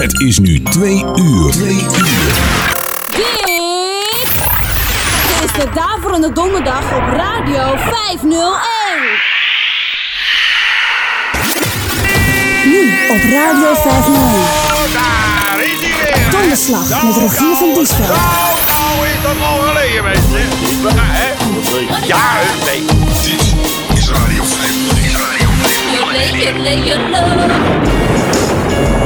Het is nu twee uur. Twee uur. Dit is de Daverende Donderdag op Radio 501. Nu op Radio 501. Daar is hij weer. Donderslag met Rogier van Diesveld. Nou, nou is dat al geleden, mensen. Gaan, hè? Ja, nee. Dit is Radio 501. Is Radio 501.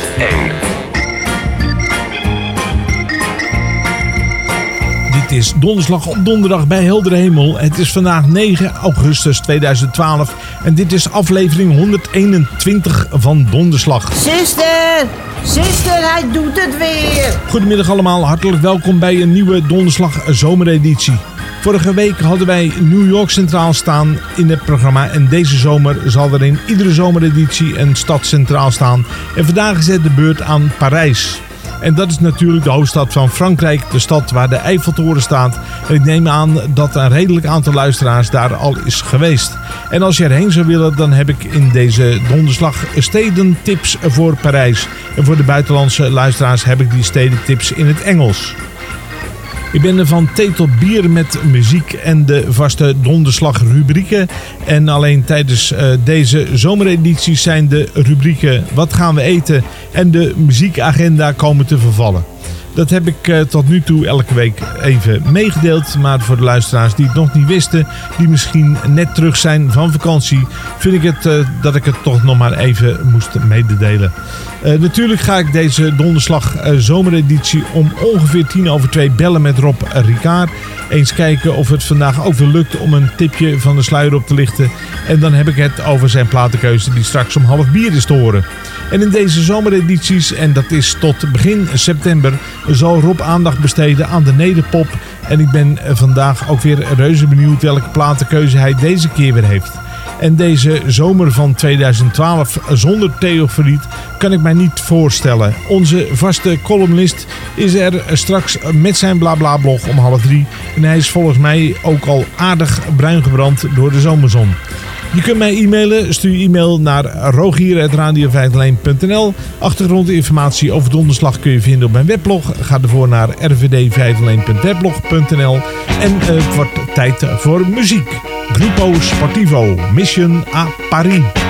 501. Dit is donderslag op donderdag bij heldere hemel. Het is vandaag 9 augustus 2012 en dit is aflevering 121 van Donderslag. Zuster, zuster, hij doet het weer. Goedemiddag allemaal, hartelijk welkom bij een nieuwe Donderslag zomereditie. Vorige week hadden wij New York centraal staan in het programma en deze zomer zal er in iedere zomereditie een stad centraal staan. En vandaag is het de beurt aan Parijs. En dat is natuurlijk de hoofdstad van Frankrijk, de stad waar de Eiffeltoren staat. En ik neem aan dat een redelijk aantal luisteraars daar al is geweest. En als je erheen zou willen, dan heb ik in deze donderslag stedentips voor Parijs. En voor de buitenlandse luisteraars heb ik die stedentips in het Engels. Ik ben er van thee tot bier met muziek en de vaste donderslag rubrieken. En alleen tijdens eh, deze zomeredities zijn de rubrieken Wat gaan we eten en de muziekagenda komen te vervallen. Dat heb ik eh, tot nu toe elke week even meegedeeld. Maar voor de luisteraars die het nog niet wisten, die misschien net terug zijn van vakantie, vind ik het eh, dat ik het toch nog maar even moest mededelen. Eh, natuurlijk ga ik deze donderslag zomereditie om ongeveer tien over twee bellen met Rob Ricard. Eens kijken of het vandaag ook weer lukt om een tipje van de sluier op te lichten. En dan heb ik het over zijn platenkeuze die straks om half bier is te horen. En in deze zomeredities, en dat is tot begin september, zal Rob aandacht besteden aan de nederpop. En ik ben vandaag ook weer reuze benieuwd welke platenkeuze hij deze keer weer heeft. En deze zomer van 2012 zonder Theo Verriet kan ik mij niet voorstellen. Onze vaste columnist is er straks met zijn blabla blog om half drie. En hij is volgens mij ook al aardig bruin gebrand door de zomerzon. Je kunt mij e-mailen. Stuur e-mail naar rogier.radio501.nl Achtergrondinformatie over donderslag kun je vinden op mijn weblog. Ga ervoor naar rvd501.weblog.nl En eh, het wordt tijd voor muziek. Grupo Sportivo, Mission à Paris.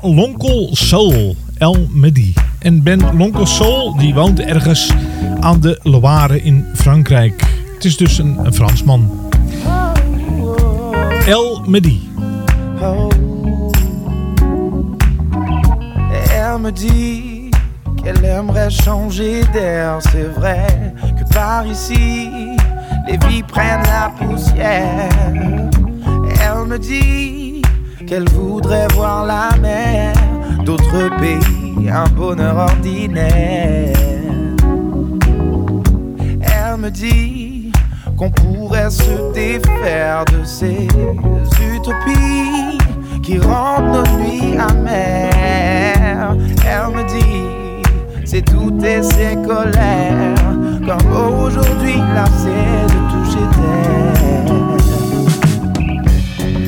Lonkel Soul, El Medi. En Ben Lonkel Soul die woont ergens aan de Loire in Frankrijk. Het is dus een, een Fransman. El Medi. Elle me dit qu'elle aimerait changer d'air. C'est vrai que par ici, les vies prennent la poussière. Elle me dit qu'elle voudrait voir la mer d'autres pays, un bonheur ordinaire. Elle me dit qu'on pourrait se défaire de ces utopies qui rendent nos nuits amères. Elle me dit, c'est toutes et ses colères, comme aujourd'hui lassée de toucher terre.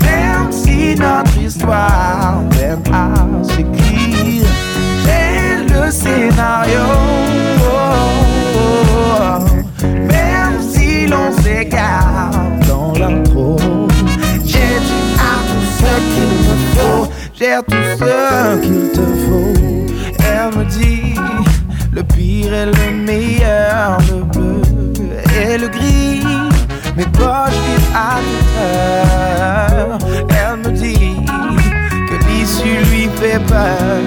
Même si notre histoire peine à s'écrire, j'ai le scénario. Même si l'on s'égare dans l'intro, j'ai à tout ce qu'il me faut, j'ai tout ce qu'il te faut. Elle me dit le pire et le meilleur, le bleu et le gris. Mes poches vivent à toute. Elle me dit que l'issue lui fait peur,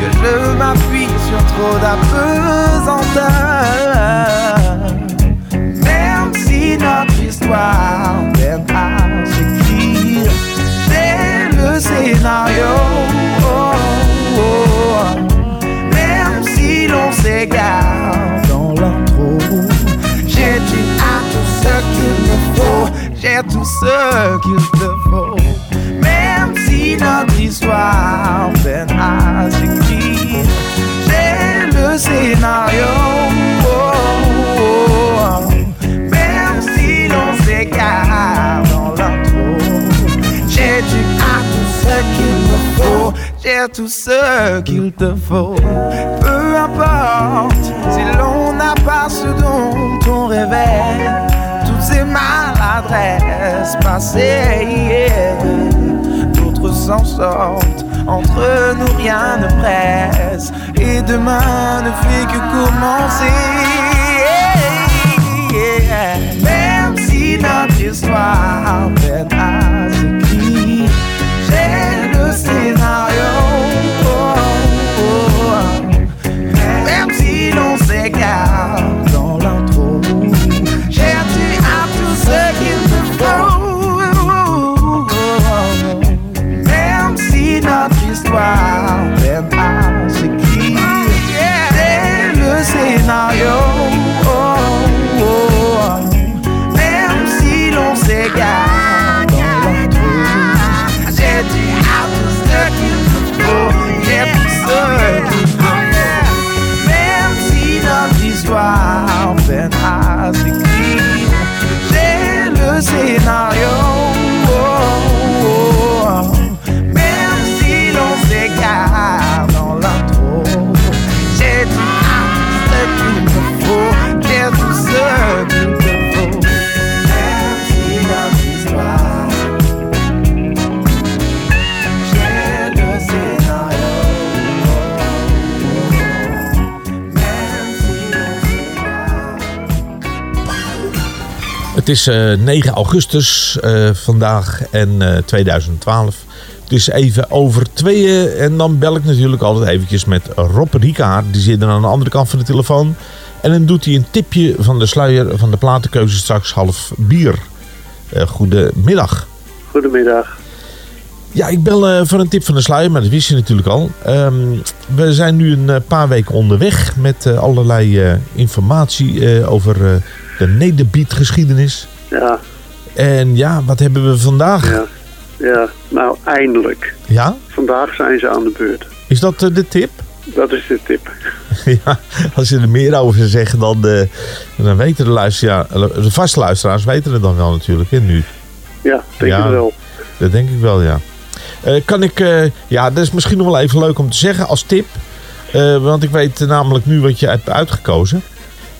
que je m'appuie sur trop d'apesanteur. Même si notre histoire peine à s'écrire, j'ai le scénario. Même si l'on s'égare dans l'intro, j'ai dit faut, j'ai tout ce qu'il te faut. Même si notre histoire peine à s'écrire, j'ai le scénario. Oh. Même si l'on s'égare dans l'intro, j'ai dit à tout ce qu'il me faut, j'ai tout ce qu'il te faut. Peu importe si l'on n'a pas ce dont on rêvait, toutes ces maladresses passées hier, d'autres s'en sortent. Entre nous rien ne presse et demain ne fait que commencer. Même si notre histoire peine à s'écrire, j'ai le scénario. Het is eh, 9 augustus eh, vandaag en eh, 2012. Het is even over tweeën en dan bel ik natuurlijk altijd eventjes met Rob Rikaard. Die zit er aan de andere kant van de telefoon. En dan doet hij een tipje van de sluier van de platenkeuze straks half bier. Eh goedemiddag. Goedemiddag. Ja, ik bel eh, voor een tip van de sluier, maar dat wist je natuurlijk al. Ehm, we zijn nu een eh, paar weken onderweg met eh, allerlei eh, informatie eh, over eh, de nederbiedgeschiedenis. Ja, En ja, wat hebben we vandaag? ja, ja. Nou, eindelijk. Ja? Vandaag zijn ze aan de beurt. Is dat eh, de tip? Dat is de tip. ja, als je er meer over zeggen, dan, eh, dan weten de luisteraars, de vaste luisteraars weten het dan wel natuurlijk, hè, nu. Ja, denk Ja. ik wel. Dat denk ik wel, ja. Eh, kan ik, eh, ja, dat is misschien nog wel even leuk om te zeggen als tip. Eh, want ik weet namelijk nu wat je hebt uitgekozen.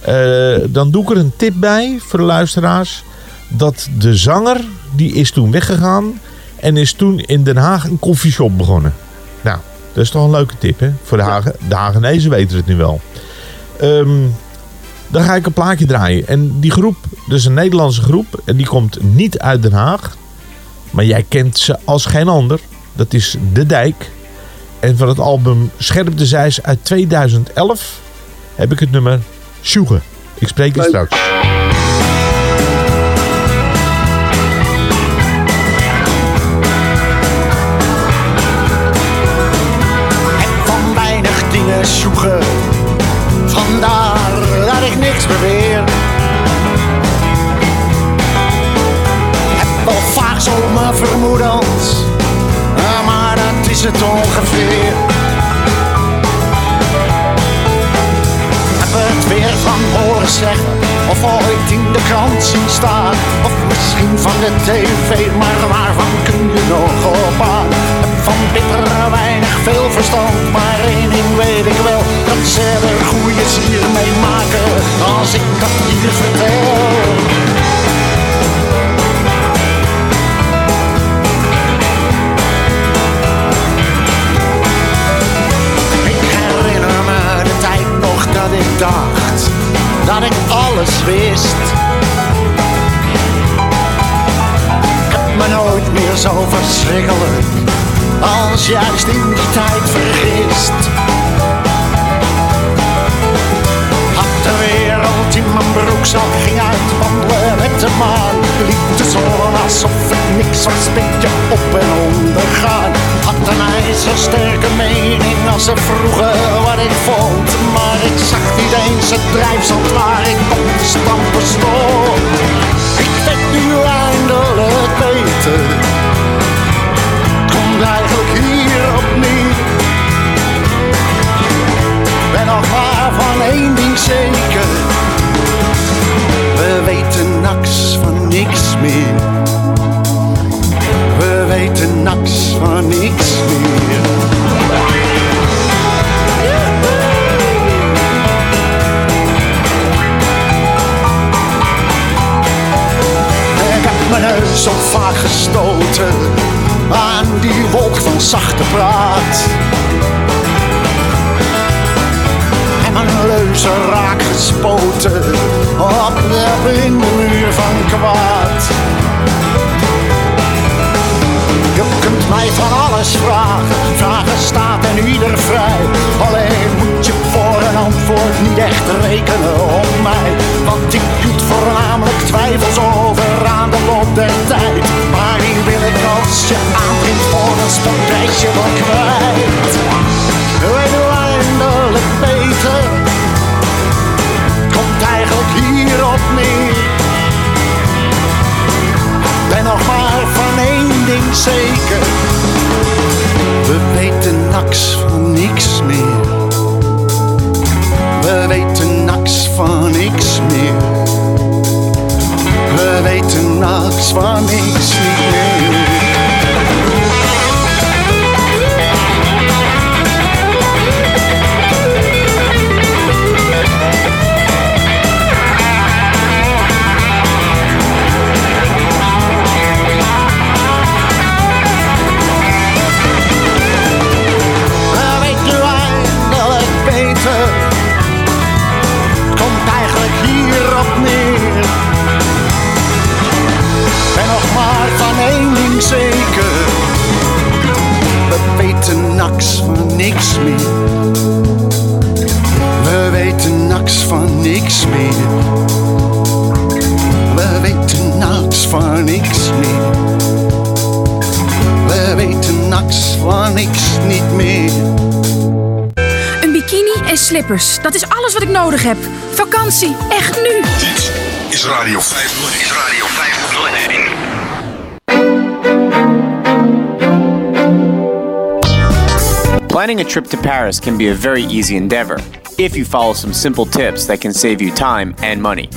Eh, dan doe ik er een tip bij voor de luisteraars. Dat de zanger, die is toen weggegaan. En is toen in Den Haag een koffieshop begonnen. Nou, dat is toch een leuke tip hè. Voor de, Hagen, de Hagenezen weten het nu wel. Ehm, dan ga ik een plaatje draaien. En die groep, dus een Nederlandse groep. En die komt niet uit Den Haag. Maar jij kent ze als geen ander. Dat is De Dijk. En van het album Scherp de Zeis uit 2011 heb ik het nummer Sjoegen. Ik spreek je straks. Verschrikkelijk als juist in die tijd vergist. Had de wereld in mijn broekzak, ging uitwandelen met de maan. Liep de zon alsof het niks was, beetje op en ondergaan. Had een ijzersterke mening als ze vroegen wat ik vond. Maar ik zag niet eens het drijfzand waar ik op te stampen stond. Ik weet nu eindelijk beter. Komt eigenlijk hierop neer. Ben nog maar van één ding zeker. We weten niks van niks meer. We weten niks van niks meer. En slippers. Dat is alles wat ik nodig heb. Vakantie, echt nu. Dit is Radio 501. Is Radio 501. Planning a trip to Paris can be a very easy endeavor if you follow some simple tips that can save you time and money.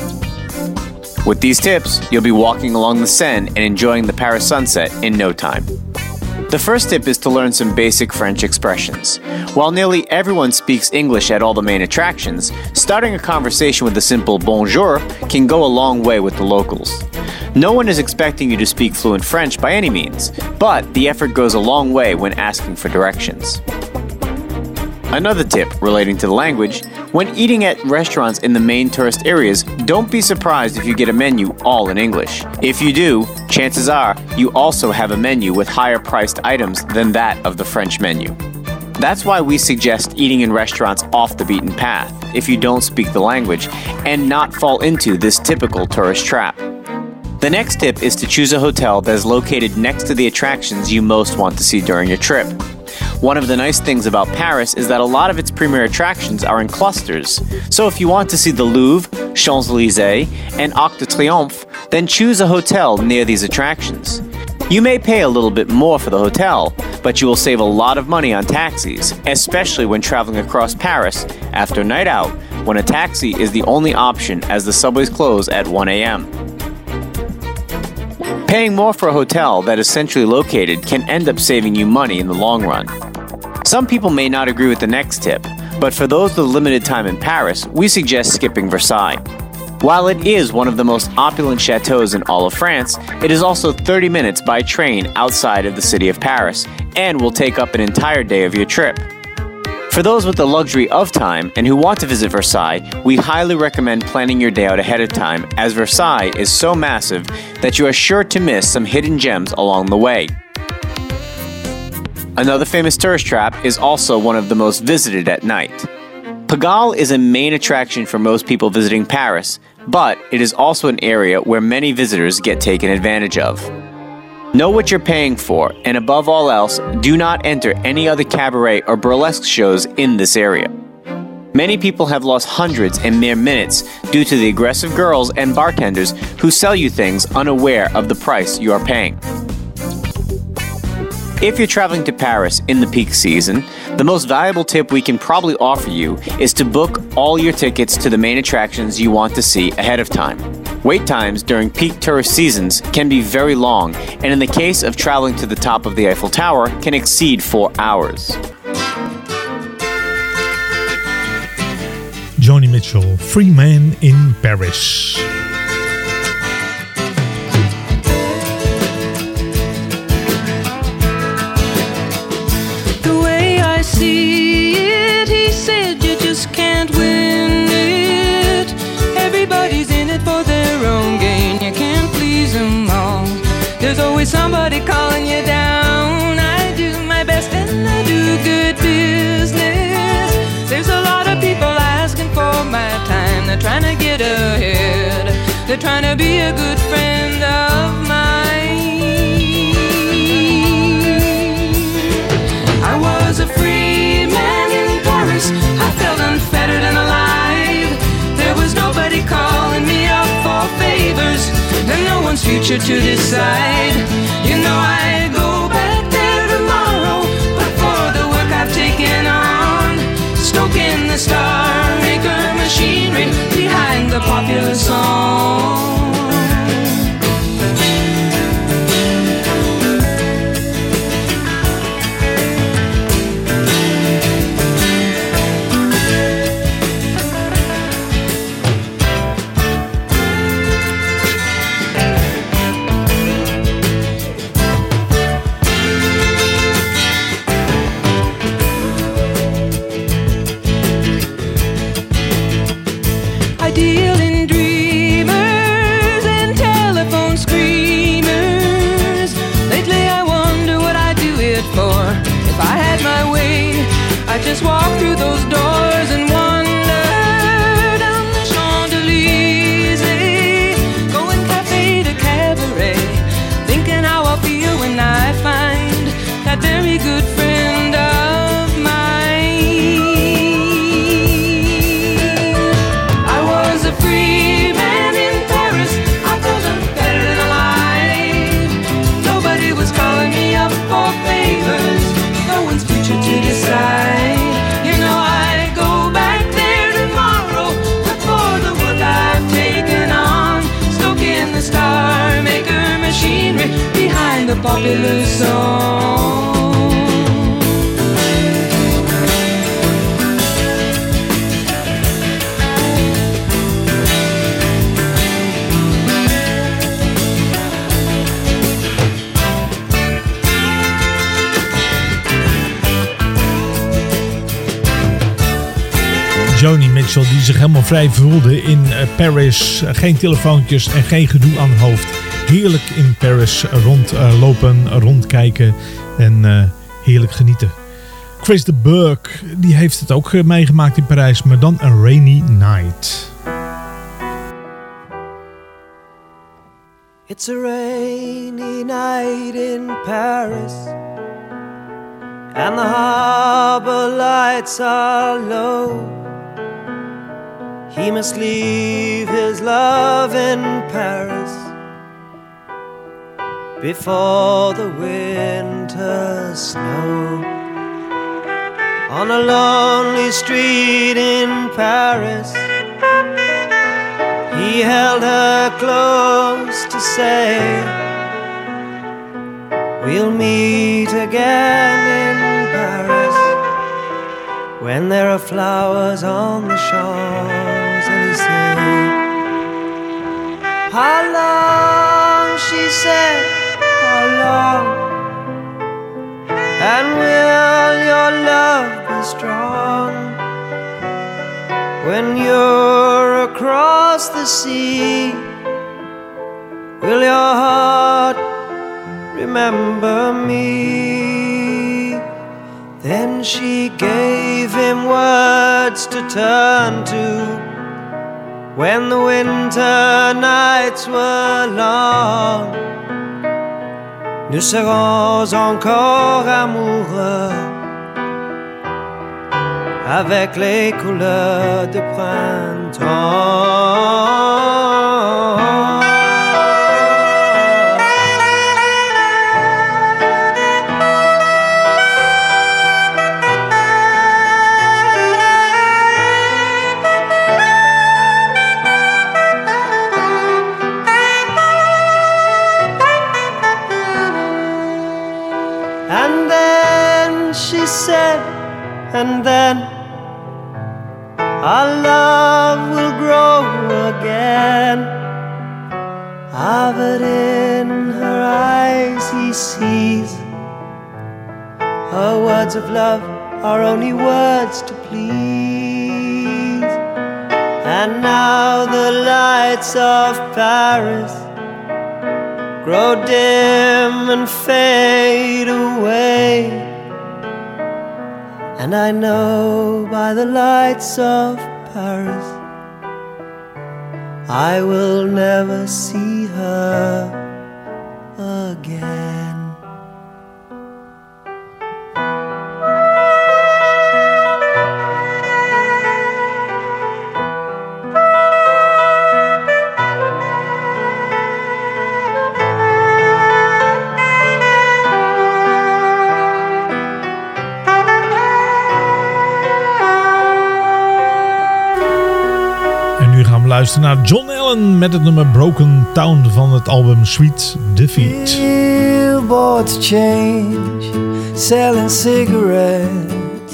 With these tips, you'll be walking along the Seine and enjoying the Paris sunset in no time. The first tip is to learn some basic French expressions. While nearly everyone speaks English at all the main attractions, starting a conversation with a simple bonjour can go a long way with the locals. No one is expecting you to speak fluent French by any means, but the effort goes a long way when asking for directions. Another tip relating to the language when eating at restaurants in the main tourist areas, don't be surprised if you get a menu all in English. If you do, chances are you also have a menu with higher priced items than that of the French menu. That's why we suggest eating in restaurants off the beaten path if you don't speak the language and not fall into this typical tourist trap. The next tip is to choose a hotel that is located next to the attractions you most want to see during your trip. One of the nice things about Paris is that a lot of its premier attractions are in clusters. So if you want to see the Louvre, Champs Elysees, and Arc de Triomphe, then choose a hotel near these attractions. You may pay a little bit more for the hotel, but you will save a lot of money on taxis, especially when traveling across Paris after night out when a taxi is the only option as the subways close at 1 a.m. Paying more for a hotel that is centrally located can end up saving you money in the long run. Some people may not agree with the next tip, but for those with limited time in Paris, we suggest skipping Versailles. While it is one of the most opulent chateaus in all of France, it is also 30 minutes by train outside of the city of Paris and will take up an entire day of your trip. For those with the luxury of time and who want to visit Versailles, we highly recommend planning your day out ahead of time as Versailles is so massive that you are sure to miss some hidden gems along the way. Another famous tourist trap is also one of the most visited at night. Pigalle is a main attraction for most people visiting Paris, but it is also an area where many visitors get taken advantage of. Know what you're paying for, and above all else, do not enter any other cabaret or burlesque shows in this area. Many people have lost hundreds in mere minutes due to the aggressive girls and bartenders who sell you things unaware of the price you are paying. If you're traveling to Paris in the peak season, the most valuable tip we can probably offer you is to book all your tickets to the main attractions you want to see ahead of time. Wait times during peak tourist seasons can be very long, and in the case of traveling to the top of the Eiffel Tower, can exceed four hours. Joni Mitchell, Free Man in Paris. See it, he said you just can't win it. Everybody's in it for their own gain. You can't please them all. There's always somebody calling you down. I do my best and I do good business. There's a lot of people asking for my time. They're trying to get ahead. They're trying to be a good friend no one's future to decide. You know I go back there tomorrow, but for the work I've taken on, stoking the star maker machinery behind the popular song. die zich helemaal vrij voelde in eh, Paris. Geen telefoontjes en geen gedoe aan het hoofd. Heerlijk in Paris rondlopen, rondkijken en eh, heerlijk genieten. Chris de Burke die heeft het ook eh, meegemaakt in Parijs, maar dan een rainy night. It's a rainy night in Paris, and the harbor lights are low. He must leave his love in Paris before the winter snow. On a lonely street in Paris. He held her close to say, We'll meet again in Paris when there are flowers on the shores. Said, How long, she said, long? And will your love be strong? When you're across the sea, will your heart remember me? Then she gave him words to turn to when the winter nights were long. Nous serons encore amoureux avec les couleurs de printemps. Our love will grow again. Ah, but in her eyes he sees her words of love are only words to please. And now the lights of Paris grow dim and fade away. And I know by the lights of Paris, I will never see her again. Luisteren naar John Allen met het nummer Broken Town van het album Sweet Defeat. Billboards change, selling cigarettes.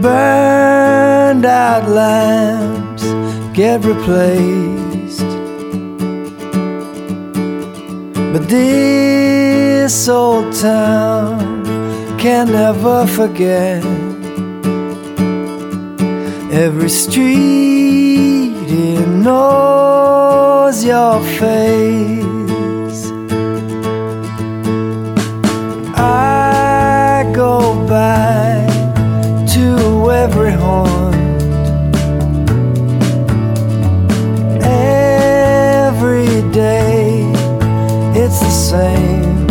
Burned out lamps get replaced. But this old town can never forget. Every street it knows your face. I go back to every haunt, every day it's the same.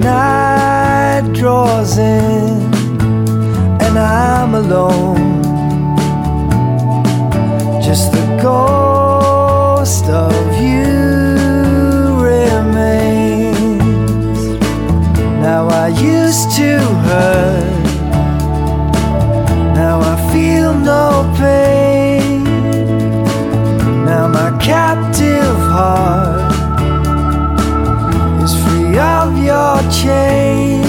Night draws in I'm alone. Just the ghost of you remains. Now I used to hurt, now I feel no pain. Now my captive heart is free of your chains.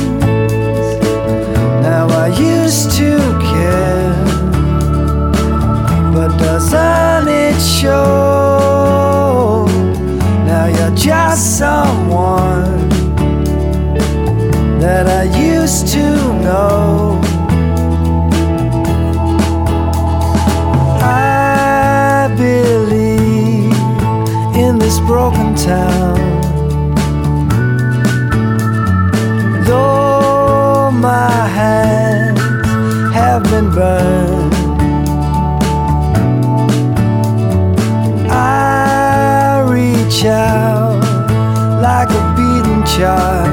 Now I used to but doesn't it show? Now you're just someone that I used to know. 家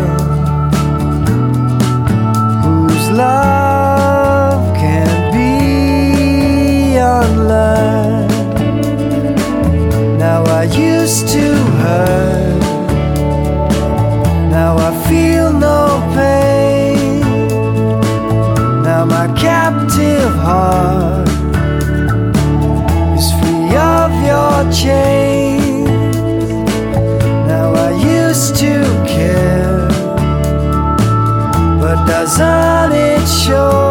Solid shore.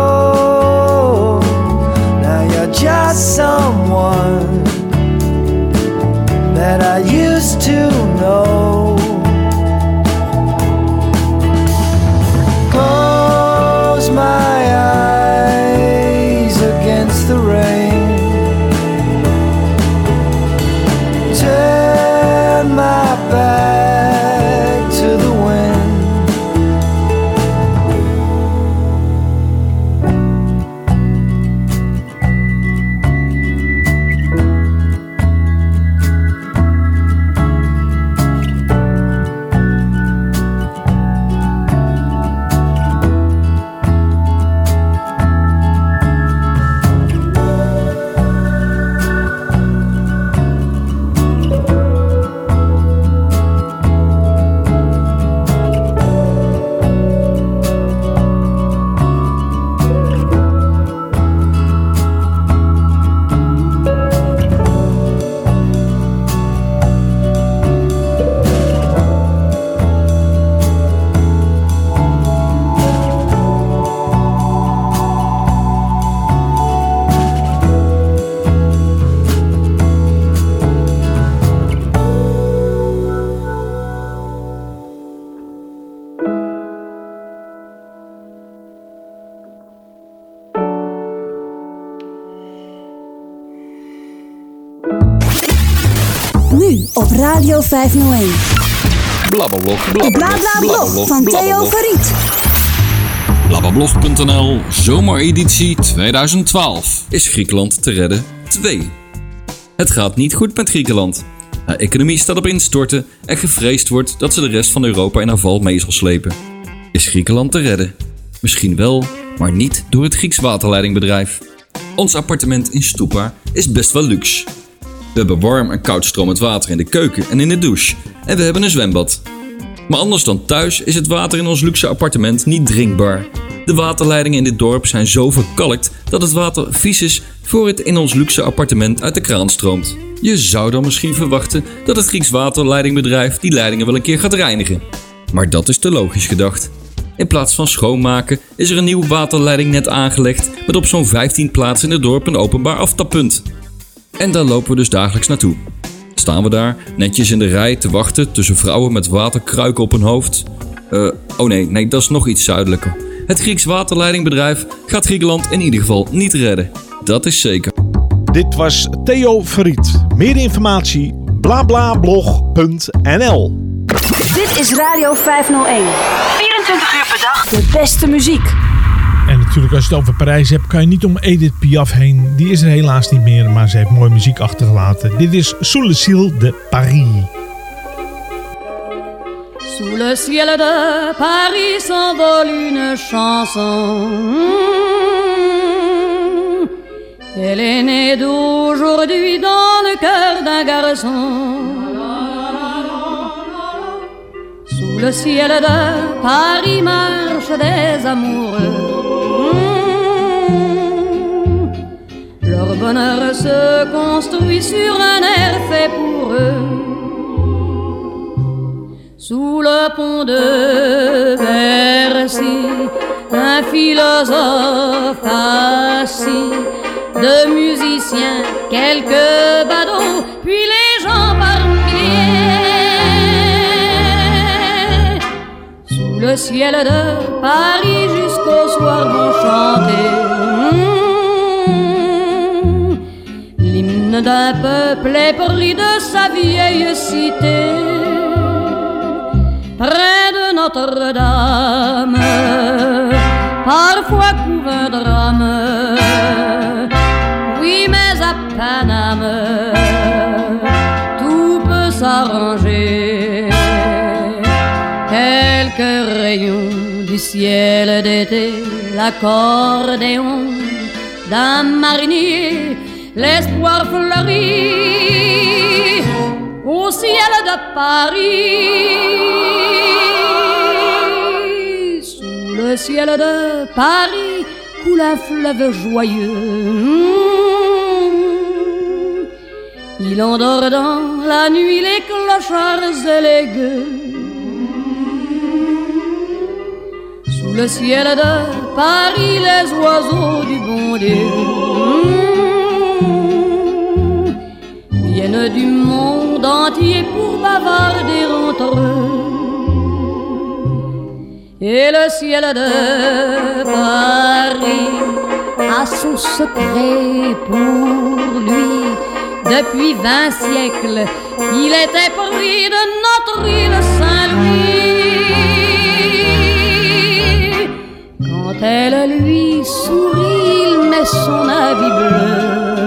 Radio 501. Blablablog, De blablablog, van Theo. Verriet. Blablablog.nl Zomereditie 2012. Is Griekenland te redden? 2. Het gaat niet goed met Griekenland. Haar economie staat op instorten en gevreesd wordt dat ze de rest van Europa in haar val mee zal slepen. Is Griekenland te redden? Misschien wel, maar niet door het Grieks waterleidingbedrijf. Ons appartement in Stupa is best wel luxe. We hebben warm en koud stromend water in de keuken en in de douche. En we hebben een zwembad. Maar anders dan thuis is het water in ons luxe appartement niet drinkbaar. De waterleidingen in dit dorp zijn zo verkalkt dat het water vies is voor het in ons luxe appartement uit de kraan stroomt. Je zou dan misschien verwachten dat het Grieks waterleidingbedrijf die leidingen wel een keer gaat reinigen. Maar dat is te logisch gedacht. In plaats van schoonmaken is er een nieuw waterleidingnet aangelegd met op zo'n 15 plaatsen in het dorp een openbaar aftappunt. En daar lopen we dus dagelijks naartoe. Staan we daar, netjes in de rij, te wachten tussen vrouwen met waterkruiken op hun hoofd? Eh, oh nee, nee, dat is nog iets zuidelijker. Het Grieks waterleidingbedrijf gaat Griekenland in ieder geval niet redden. Dat is zeker. Dit was Theo Verriet. Meer informatie blablablog.nl Dit is Radio 501. 24 uur per dag. De beste muziek. Natuurlijk als je het over Parijs hebt, kan je niet om Edith Piaf heen. Die is er helaas niet meer, maar ze heeft mooie muziek achtergelaten. Dit is Sous le ciel de Paris. Sous le ciel de Paris s'envole une chanson. Elle est née d'aujourd'hui dans le cœur d'un garçon. Sous le ciel de Paris marchent des amoureux. Leur bonheur se construit sur un air fait pour eux. Sous le pont de Bercy, un philosophe assis, de musiciens, quelques badauds, puis les gens par milliers. Sous le ciel de Paris jusqu'au soir vont chanter d'un peuple épris de sa vieille cité. Près de Notre-Dame, parfois couvre un drame. Oui, mais à Paname, tout peut s'arranger. Quelques rayons du ciel d'été, l'accordéon d'un marinier, l'espoir fleurit au ciel de Paris. Sous le ciel de Paris coule un fleuve joyeux. Il endort dans la nuit les clochards et les gueux. Sous le ciel de Paris, les oiseaux du bon Dieu viennent du monde entier pour bavarder entre eux. Et le ciel de Paris a son secret pour lui. Depuis vingt siècles, il était pris de notre île Saint-Louis. Quand elle lui sourit, il met son habit bleu.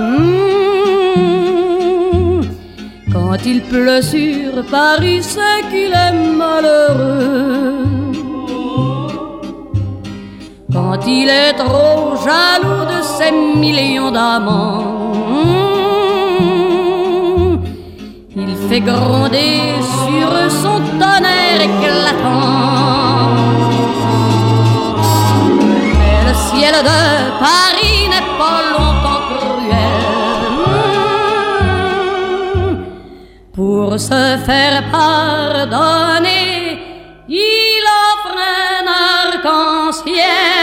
Quand il pleut sur Paris, c'est qu'il est malheureux. Quand il est trop jaloux de ses millions d'amants, il fait gronder sur son tonnerre éclatant. Mais le ciel de Paris Pour se faire pardonner, il offre un arc-en-ciel.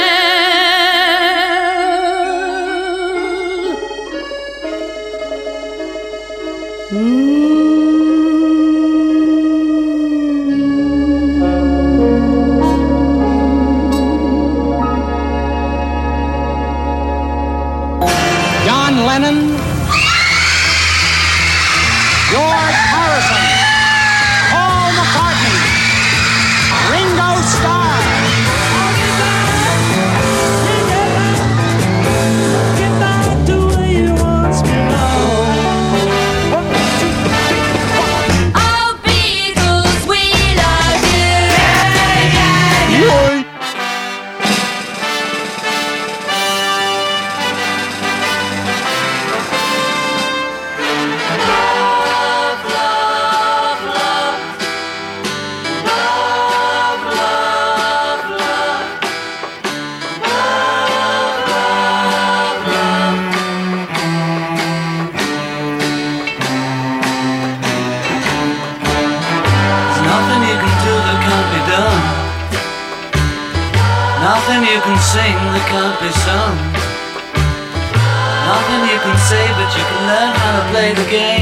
Game.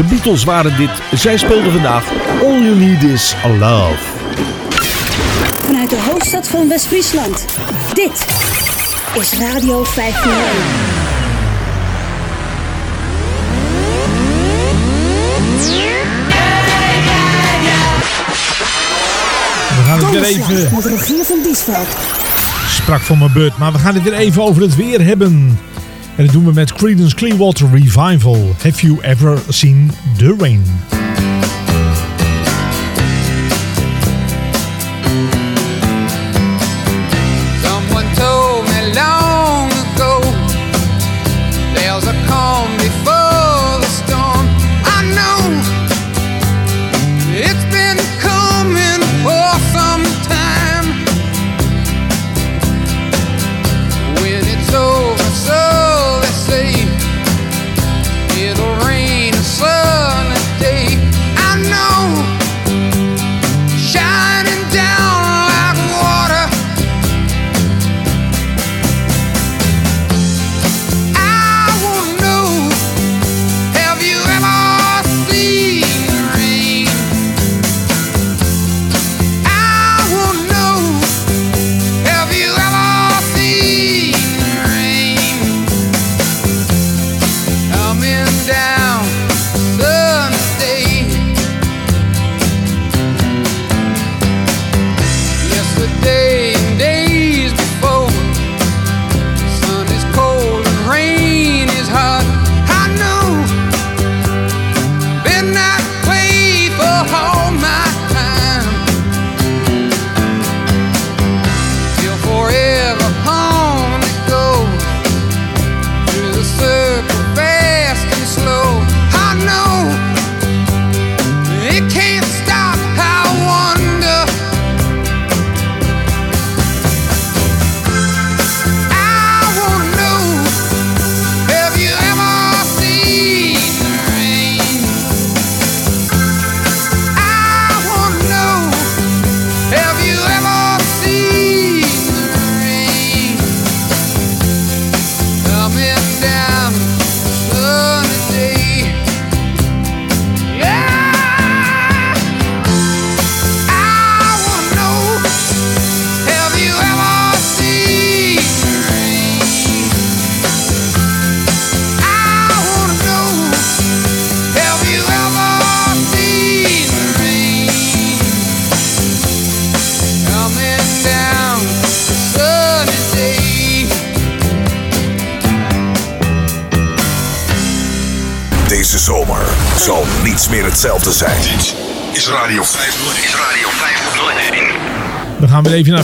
De Beatles waren dit. Zij speelden vandaag All You Need Is Love. Vanuit de hoofdstad van West-Friesland. Dit is Radio 501. gaan het weer even... De van Biesveld. Sprak voor mijn beurt, maar we gaan het weer even over het weer hebben. En dat doen we met Creedence Clearwater Revival. Have you ever seen the rain?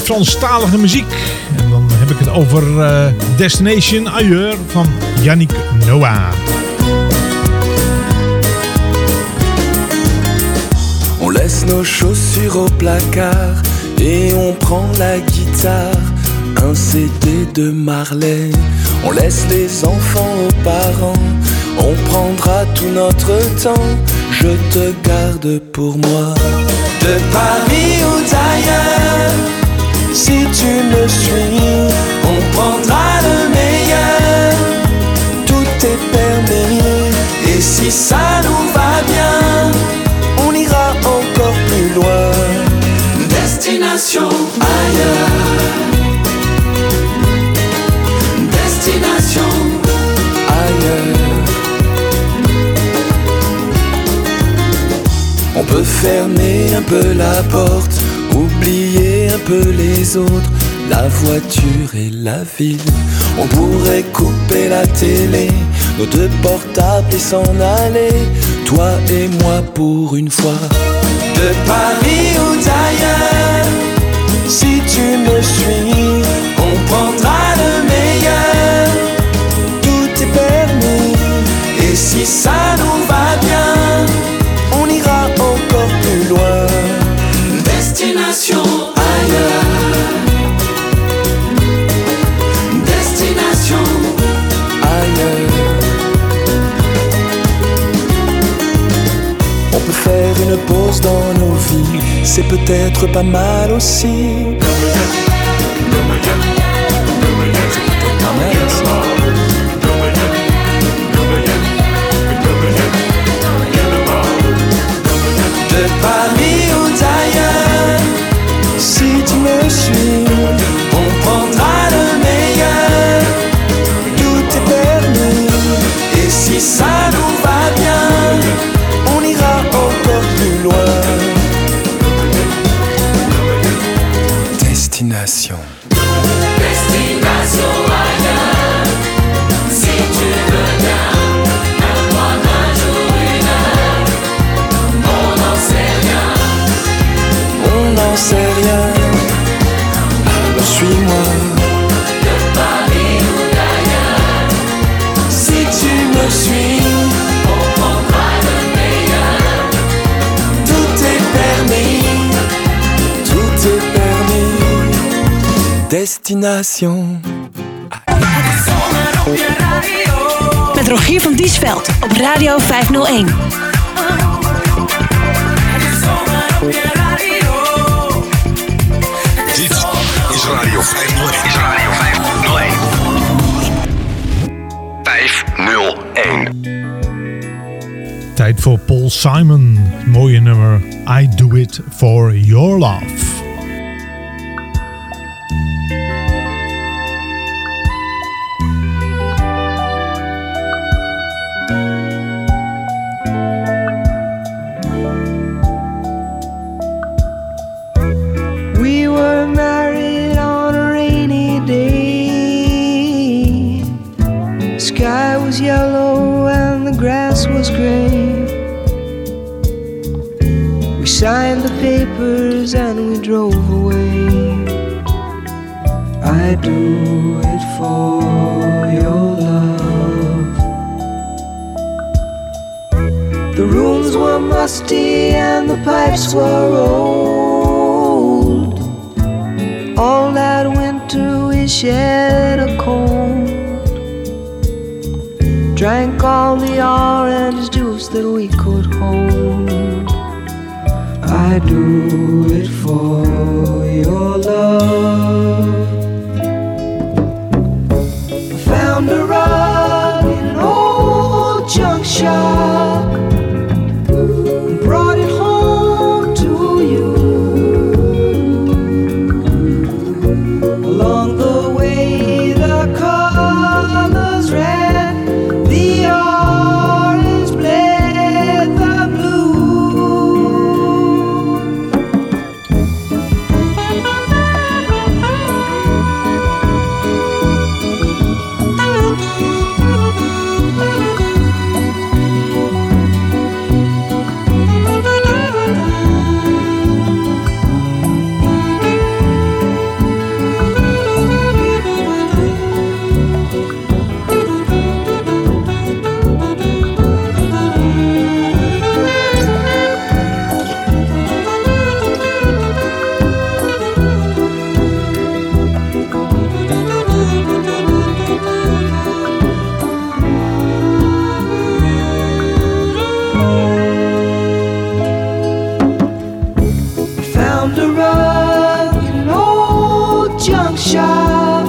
Franstalige muziek. En dan heb ik het over eh, Destination Ailleurs van Yannick Noah. On laisse nos chaussures au placard et on prend la guitare, un CD de Marley. On laisse les enfants aux parents, on prendra tout notre temps, je te garde pour moi. De Paris ou d'ailleurs si tu me suis, on prendra le meilleur. Tout est permis, et si ça nous va bien, on ira encore plus loin. Destination ailleurs. Destination ailleurs. On peut fermer un peu la porte, oublier un peu les autres, la voiture et la ville. On pourrait couper la télé, nos deux portables et s'en aller, toi et moi pour une fois. De Paris ou d'ailleurs, si tu me suis, on prendra le meilleur. Tout est permis, et si ça nous va bien, on ira encore plus loin. Destination Destination ailleurs. On peut faire une pause dans nos vies, c'est peut-être pas mal aussi. Met Rogier van Diesveld op Radio 501. Dit is Radio 501. Is Radio 501. 501. Tijd voor Paul Simon. Mooie nummer I Do It For Your Love. down the road in an old junk shop.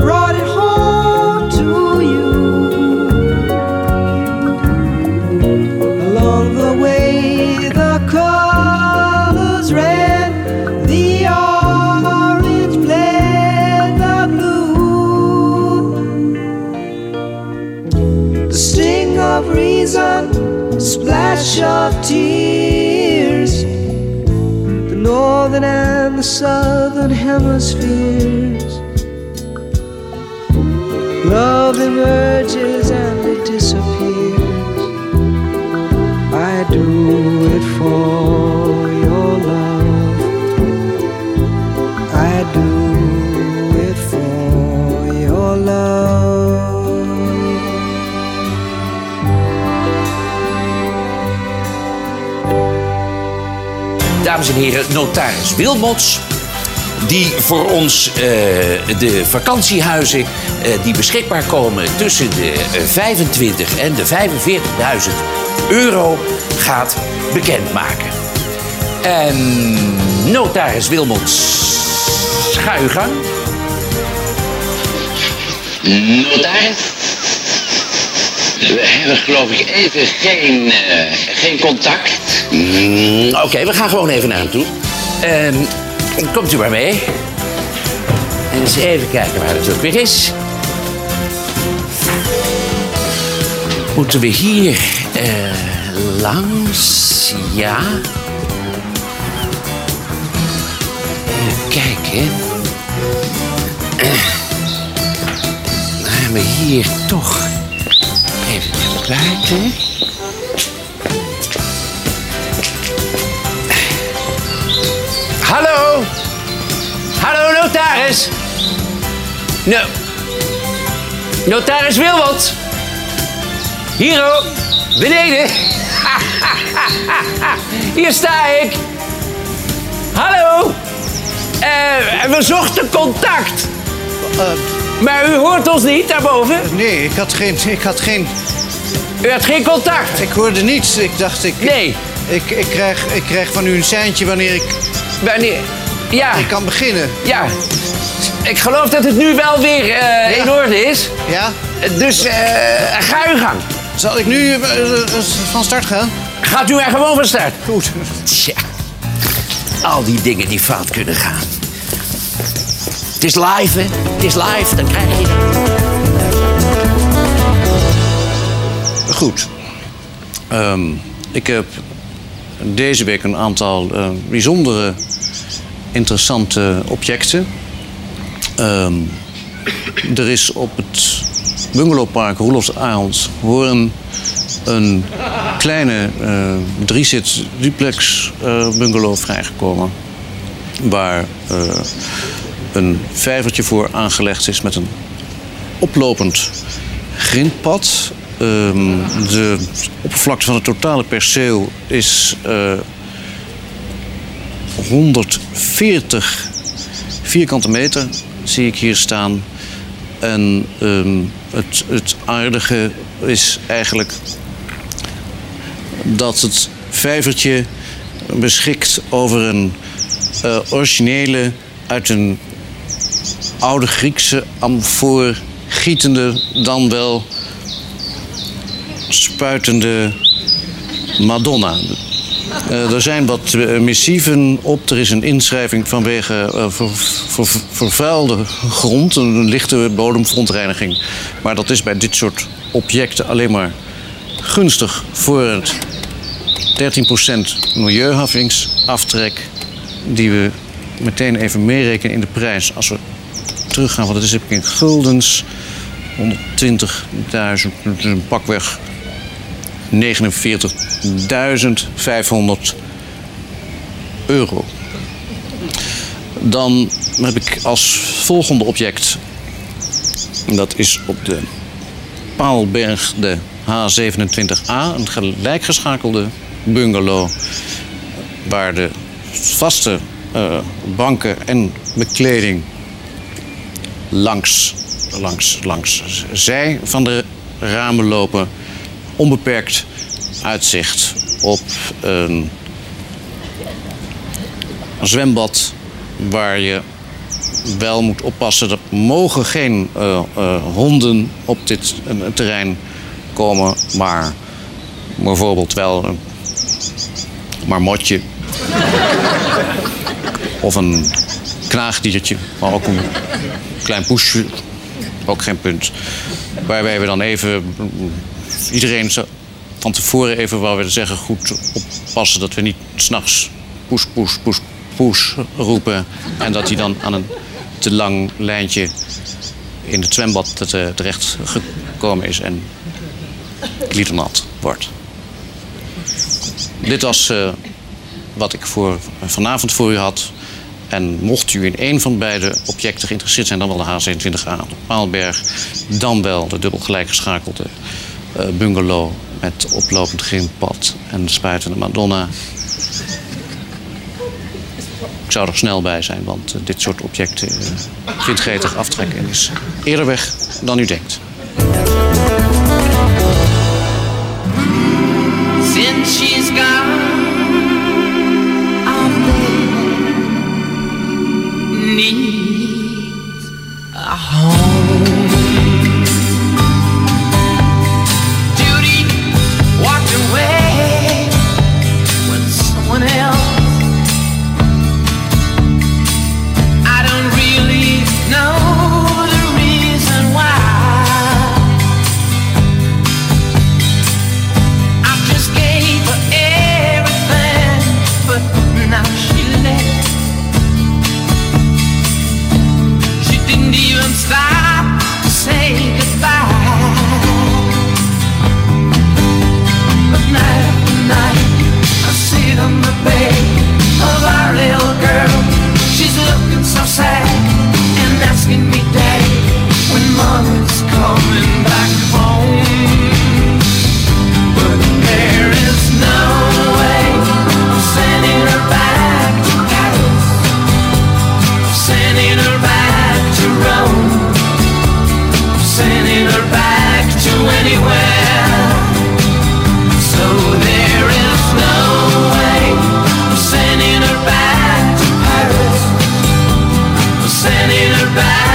Brought it home to you. Along the way, the colors red, the orange bled, the blue. The sting of reason, splash of tears. The northern and the southern hemispheres. Love emerges and it disappears. I do it for Dames en heren, notaris Wilmots. Die voor ons eh, de vakantiehuizen eh, die beschikbaar komen tussen de eh, 25 en de 45.000 euro gaat bekendmaken. En notaris Wilmots, ga gang. Notaris? We hebben geloof ik even geen, eh, geen contact. Mm, Oké, we gaan gewoon even naar hem toe. Ehm, komt u maar mee. En eens even kijken waar het ook weer is. Moeten we hier eh, langs? Ja. Even kijken. Eh, dan hebben we hier toch buiten. Hallo? Hallo, notaris? No. Notaris Wilmot? Hier ook, beneden. Hier sta ik. Hallo? Eh, we zochten contact. maar u hoort ons niet daarboven? Nee, ik had geen... Ik had geen... U had geen contact? Ik hoorde niets. Ik dacht, ik... Nee. Ik, ik, krijg, ik krijg van u een seintje wanneer ik... Wanneer? Ja. Ik kan beginnen. Ja. Ik geloof dat het nu wel weer eh, in orde is. Ja? Dus eh, ga uw gang. Zal ik nu eh, van start gaan? Gaat u er gewoon van start? Goed. Tja. Al die dingen die fout kunnen gaan. Het is live, hè? Het is live, dan krijg je dat. Goed. Ehm, ik heb deze week een aantal eh, bijzondere, interessante objecten. Ehm, er is op het bungalowpark Roelofs Hoorn een kleine eh drie-zit duplex eh, bungalow vrijgekomen. Waar een vijvertje voor aangelegd is met een oplopend grindpad. Ehm, de oppervlakte van het totale perceel is eh 140 vierkante meter, zie ik hier staan. En ehm, het, het aardige is eigenlijk dat het vijvertje beschikt over een eh, originele uit een oude Griekse amfoor gietende, dan wel spuitende Madonna. Eh, er zijn wat eh, missieven op. Er is een inschrijving vanwege eh, ver- ver- vervuilde grond, een lichte bodemverontreiniging. Maar dat is bij dit soort objecten alleen maar gunstig voor het 13% milieuhaffingsaftrek, die we meteen even meerekenen in de prijs als we teruggaan. Want dat is in guldens 120.000, dus een pakweg 49.500 euro. Dan heb ik als volgende object, dat is op de Paalberg de H27A, een gelijkgeschakelde bungalow, waar de vaste eh, banken en bekleding langs, langs, langs zij van de ramen lopen. Onbeperkt uitzicht op een zwembad waar je wel moet oppassen. Er mogen geen eh, eh, honden op dit eh, terrein komen, maar bijvoorbeeld wel een marmotje of een knaagdiertje, maar ook een klein poesje, ook geen punt. Waarbij we dan even iedereen zo van tevoren even, waar we zeggen, goed oppassen dat we niet s'nachts poes, poes, poes, poes roepen. En dat hij dan aan een te lang lijntje in het zwembad te- terecht gekomen is en gliedernat wordt. Dit was eh, wat ik voor vanavond voor u had. En mocht u in een van beide objecten geïnteresseerd zijn, dan wel de H27 aan de Paalberg, dan wel de dubbel gelijkgeschakelde eh, bungalow met oplopend grindpad en de spuitende Madonna. Ik zou er snel bij zijn, want eh, dit soort objecten uh, vindt gretig aftrekken en is eerder weg dan u denkt. Since she's gone, asking me, Daddy, back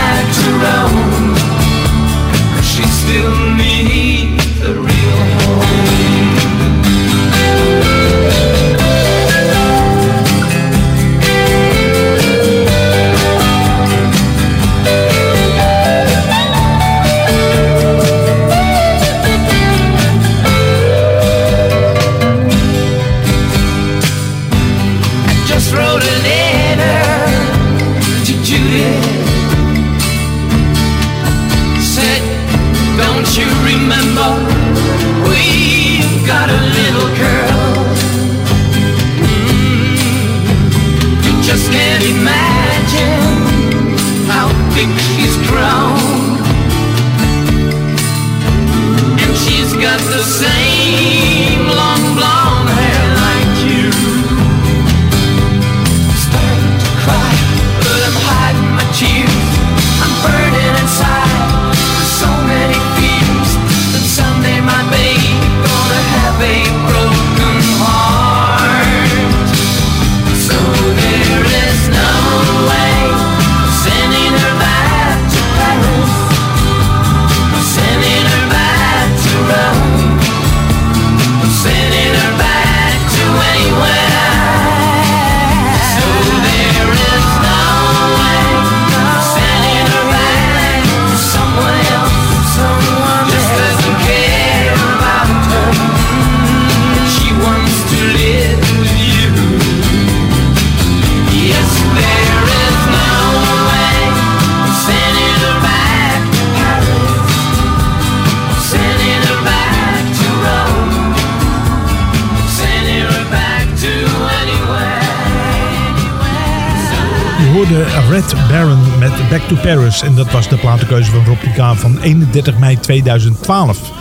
Back to Paris. En dat was de platenkeuze van Rob Picard van 31 mei 2012.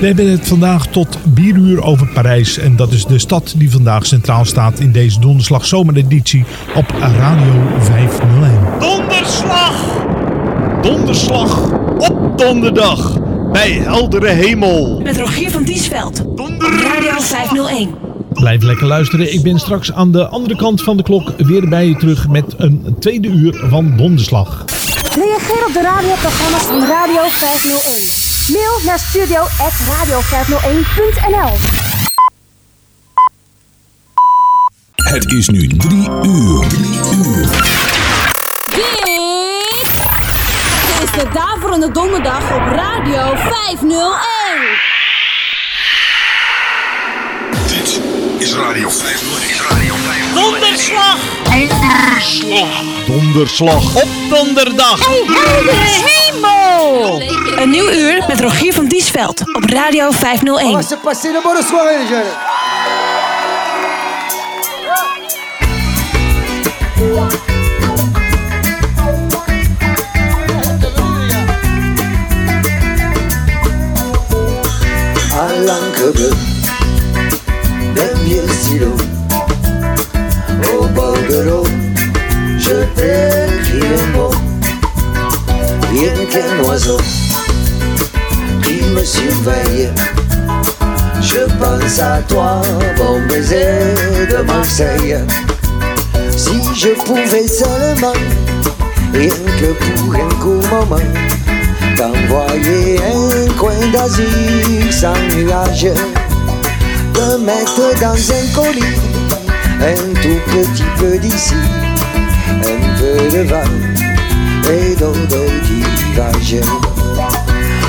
We hebben het vandaag tot bieruur over Parijs. En dat is de stad die vandaag centraal staat in deze donderslag zomereditie op Radio 501. Donderslag! Donderslag op donderdag bij heldere hemel. Met Rogier van Diesveld. Op Radio 501. Blijf lekker luisteren. Ik ben straks aan de andere kant van de klok weer bij je terug met een tweede uur van donderslag. Op de radioprogramma's van Radio 501. Mail naar studio.radio501.nl Het is nu drie uur. Drie uur. Dit is de Daverende Donderdag op Radio 501. Is Radio 501. Is Radio 501. Donderslag! Donderslag! Donderslag op donderdag! hemel! Een nieuw uur met Rogier van Diesveld op Radio 501. se passer une bonne soirée, au bord de l'eau je t'écris un mot rien qu'un oiseau qui me surveille je pense à toi bon baiser de Marseille. Si je pouvais seulement rien que pour un court moment t'envoyer un coin d'Asie sans nuage, te mettre dans un colis, un tout petit peu d'ici, un peu de vin et d'odeur d'ivage,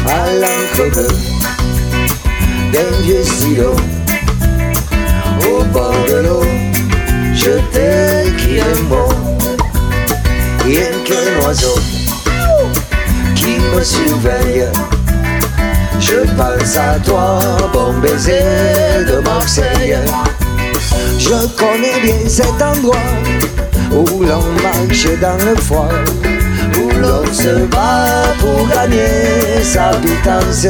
à l'encre d'un vieux stylo, au bord de l'eau, je t'écris un mot, rien qu'un oiseau qui me surveille. Je pense à toi, bon baiser de Marseille. Je connais bien cet endroit où l'on marche dans le froid, où l'on se bat pour gagner sa pitance,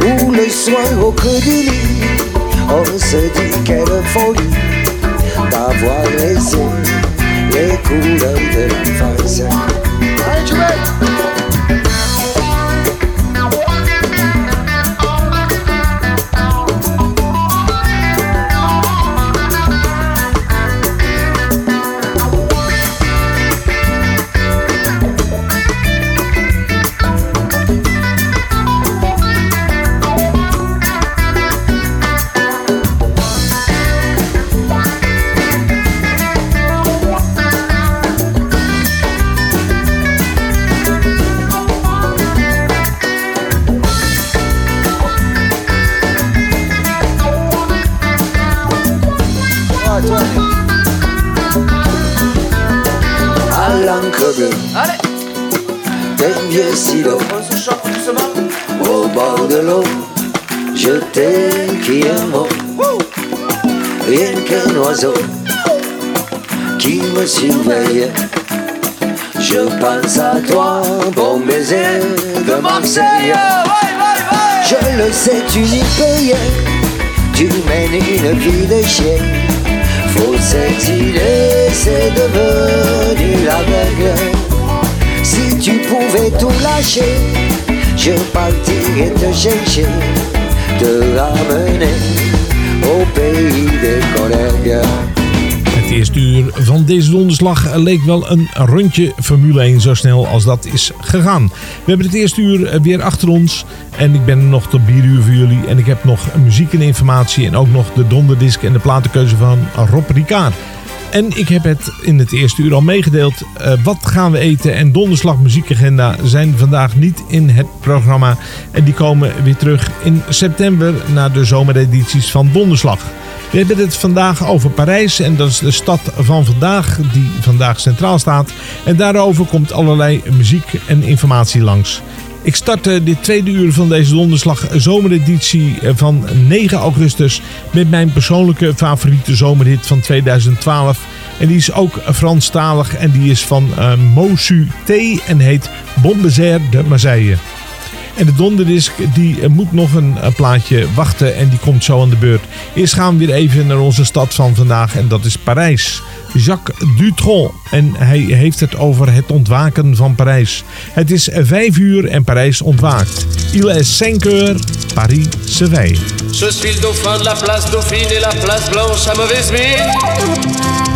où le soir au creux du lit, on se dit quelle folie d'avoir laissé les couleurs de l'enfance. Au bord de l'eau, je t'écris un mot, rien qu'un oiseau qui me surveille. Je pense à toi, bon baiser de Marseille. Je le sais, tu n'y rien, tu mènes une vie de chien. Faut s'exiler, c'est devenu la règle. Tu pouvais tout lâcher, je partirais te chercher, te ramener au pays des collègues. Het eerste uur van deze donderslag leek wel een rondje Formule 1 zo snel als dat is gegaan. We hebben het eerste uur weer achter ons en ik ben nog tot 4 uur voor jullie. En ik heb nog muziek en informatie en ook nog de donderdisc en de platenkeuze van Rob Ricard. En ik heb het in het eerste uur al meegedeeld. Eh, wat gaan we eten en donderslag muziekagenda zijn vandaag niet in het programma. En die komen weer terug in september na de zomeredities van Donderslag. We hebben het vandaag over Parijs en dat is de stad van vandaag die vandaag centraal staat. En daarover komt allerlei muziek en informatie langs. Ik start eh, dit tweede uur van deze donderslag zomereditie eh, van 9 augustus met mijn persoonlijke favoriete zomerhit van 2012. En die is ook Franstalig en die is van Mosu T en heet Bombezer de Marseille. En de donderdisc die eh, moet nog een eh, plaatje wachten en die komt zo aan de beurt. Eerst gaan we weer even naar onze stad van vandaag en dat is Parijs. Jacques Dutron en hij heeft het over het ontwaken van Parijs. Het is 5 uur en Parijs ontwaakt. Il est 5 heures, Paris s'éveille. Je suis le dauphin de la place Dauphine et la place Blanche à mauvaise mine.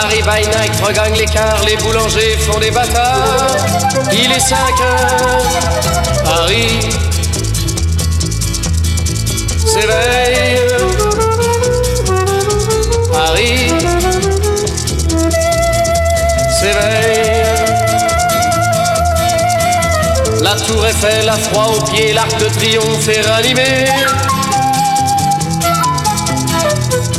Paris by night regagne l'écart, les boulangers font des bâtards. Il est 5 heures, Paris s'éveille. Paris s'éveille. La tour Eiffel a froid aux pieds, l'arc de triomphe est ranimé.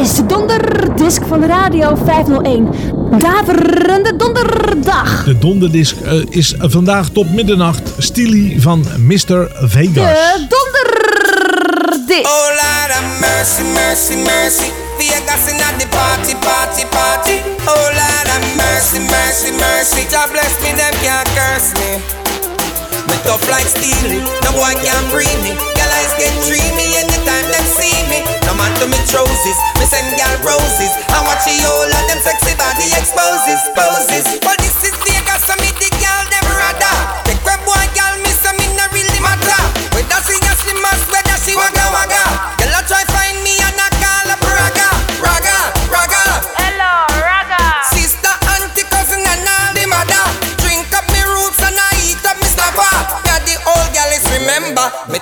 Is de donderdisc van Radio 501. Daverende donderdag. De donderdisk eh, is vandaag tot middernacht Stili van Mr. Vegas. De donderdisc. Oh Lord mercy, mercy, mercy. Vegas in at the party, party, party. Oh Lord mercy, mercy, mercy. God bless me, them can't curse me. Tough like steel, no boy can breathe me. Girl eyes get dreamy anytime them see me. No man to me trousers, me send girl roses. I watch the whole of them sexy body exposes, poses. But this is the Vegas, so me the girl them rather. Take a boy, girl, me so me no really matter. Whether she a slim as whether she wagga wagga.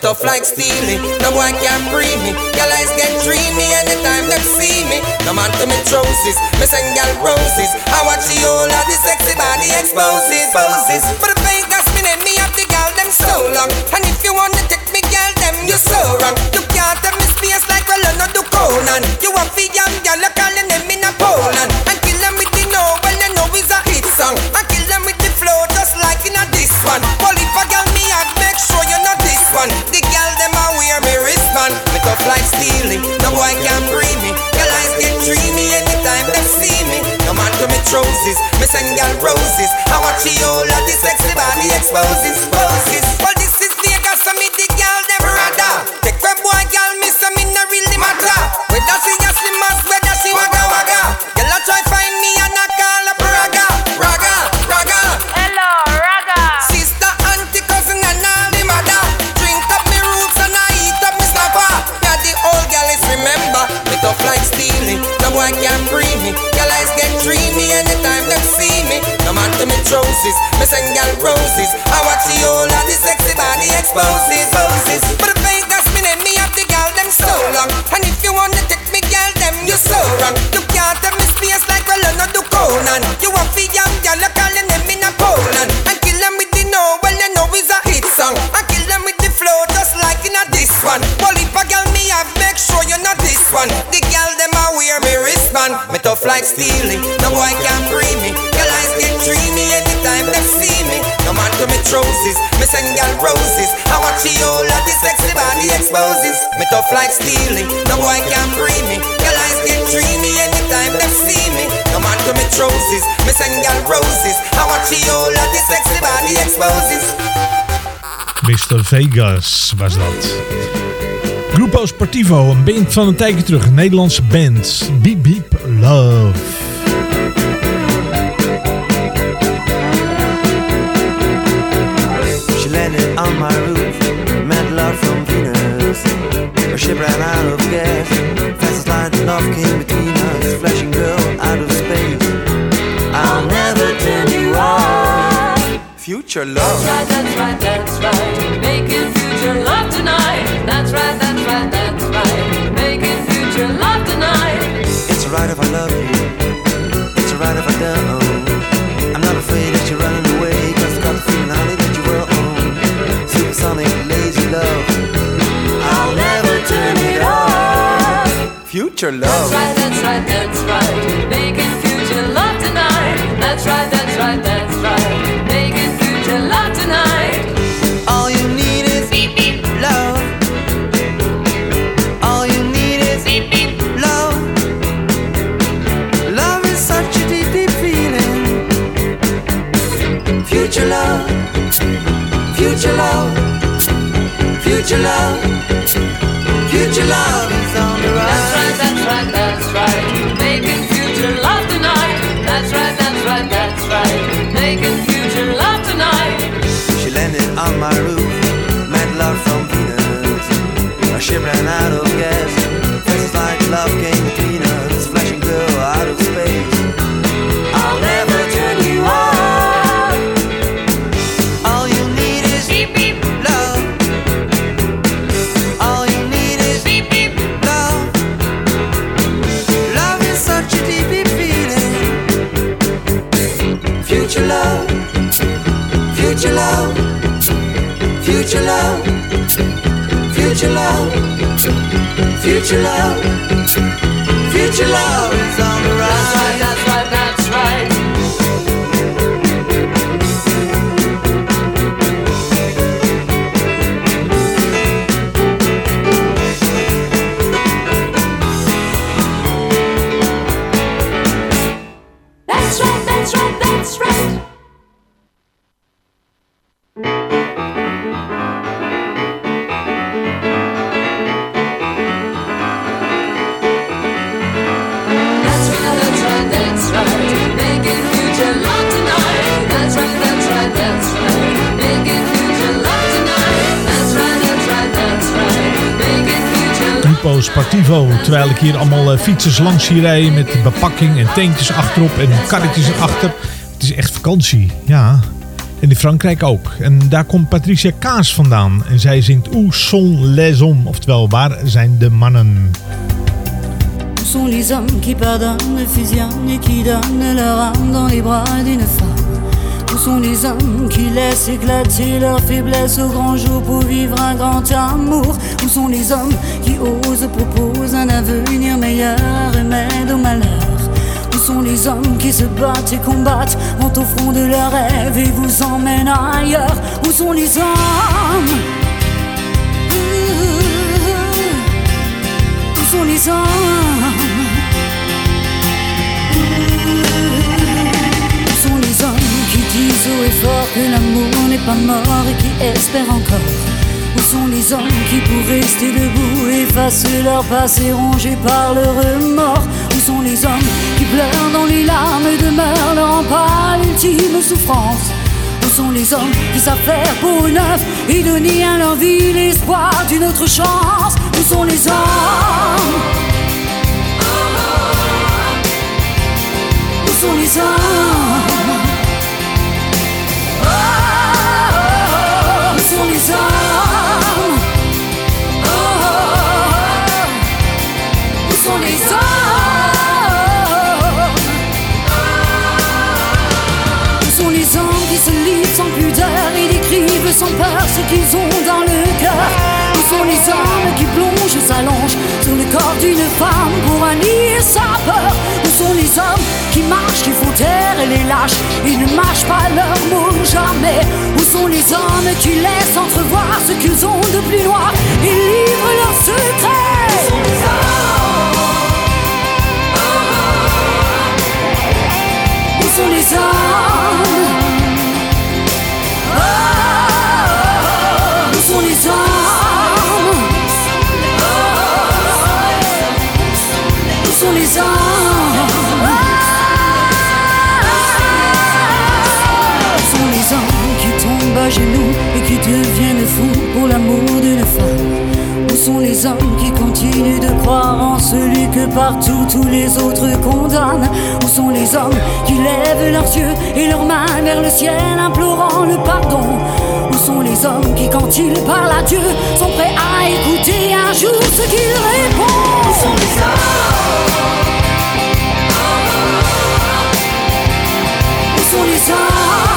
Tough like steely, no boy can free me. Girl eyes get dreamy anytime them see me. No man to me trousers, me send girl roses. I watch the whole of the sexy body exposes, poses. For the Vegas, me name me up the girl them so long. And if you wanna take me girl them, you so wrong. You can't have me space like well I know do Conan. You want fi young girl, you call your name in a Poland. Boy can't free me. Girl eyes get dreamy anytime them see me. No man to me trousers, me send girl roses. I watch the whole of the sexy body exposes, poses. Well trousers, me send girl roses. I watch the whole of the sexy body exposes, poses. But the Vegas, me name me up the girl them so long. And if you wanna take me girl them, you so wrong. You can't have me space like well I do Conan. You want fi young girl, you your name in a Poland. And kill them with the know, well you know it's a hit song. And kill them with the flow just like in a this one. Well if a girl me have, make sure you know this one. The girl them a wear me wristband. Me tough like steely, no boy can't free me. Trousers, me send girl roses. I watch the whole of the sexy body exposes. Me tough like stealing, no boy can free me. Your eyes get dreamy anytime they see me. No man to me roses, me send girl roses. I watch the whole of this sexy body exposes. Mr. Vegas was dat. Grupo Sportivo, een band van een tijdje terug. Een Nederlandse band. Beep Beep Love. Landed on my roof, met love from Venus. Her ship ran out of gas, fastest line of love came between us. Flashing girl out of space. I'll never turn you off. Future love. That's right, that's right, that's right. Making future love tonight. That's right, that's right, that's right. Making future love tonight. It's alright if I love you. It's alright if I don't. Future love. That's right, that's right, that's right. Making future love tonight. That's right, that's right, that's right. Making future love tonight. All you need is beep beep love. All you need is beep beep love. Love is such a deep, deep feeling. Future love. Future love. Future love. Future love ship ran out of gas, faces like love came between us. Flashing girl out of space. I'll never turn you on. All you need is beep beep love. All you need is beep beep love. Love is such a deep, deep feeling. Future love. Future love, future love, future love, future love, future love is on the rise. Hier allemaal eh, fietsers langs zie rijden met bepakking en tentjes achterop en karretjes erachter. Het is echt vakantie, ja. En in Frankrijk ook. En daar komt Patricia Kaas vandaan. En zij zingt Où sont les hommes? Oftewel, waar zijn de mannen? Où sont les hommes qui pardonnent, fusionnent et qui donnent leur âme dans les bras d'une femme Où sont les hommes qui laissent éclater leur faiblesse au grand jour pour vivre un grand amour Où sont les hommes qui osent, proposent un avenir meilleur, remède au malheur. Où sont les hommes qui se battent et combattent, vont au fond de leurs rêves et vous emmènent ailleurs. Où sont les hommes? Où sont les hommes? Où sont les hommes qui disent haut et fort que l'amour n'est pas mort et qui espèrent encore? Sont les hommes qui pour rester debout effacent leur passé rongé par le remords. Où sont les hommes qui pleurent dans les larmes et demeurent leur rempart à l'ultime souffrance? Où sont les hommes qui savent faire pour une œuvre et donner à leur vie l'espoir d'une autre chance? Où sont les hommes? Où sont les hommes? Sans peur ce qu'ils ont dans le cœur. Où sont les hommes qui plongent, s'allongent sur le corps d'une femme pour annihir sa peur. Où sont les hommes qui marchent, qui font taire et les lâches. Ils ne mâchent pas leurs mots jamais. Où sont les hommes qui laissent entrevoir ce qu'ils ont de plus noir les hommes qui continuent de croire en celui que partout tous les autres condamnent. Où sont les hommes qui lèvent leurs yeux et leurs mains vers le ciel implorant le pardon? Où sont les hommes qui quand ils parlent à Dieu sont prêts à écouter un jour ce qu'il répond? Où sont les hommes? Où sont les hommes?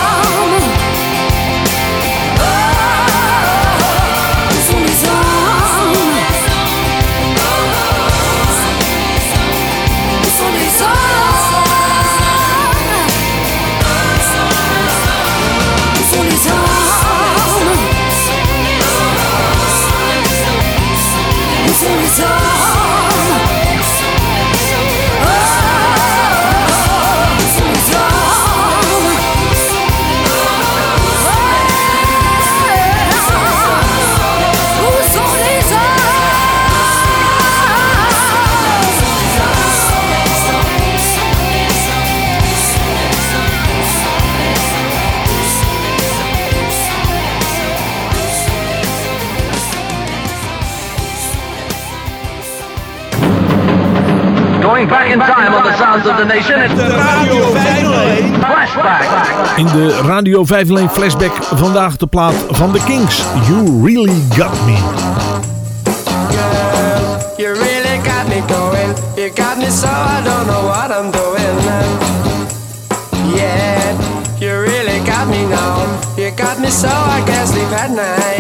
Going back in time on the sounds of the nation, it's the Radio 501 Flashback. In de Radio 501 flashback vandaag de plaat van The Kings. You Really Got Me. You really got me going. You got me so I don't know what I'm doing. Yeah, you really got me now. You got me so I can't sleep at night.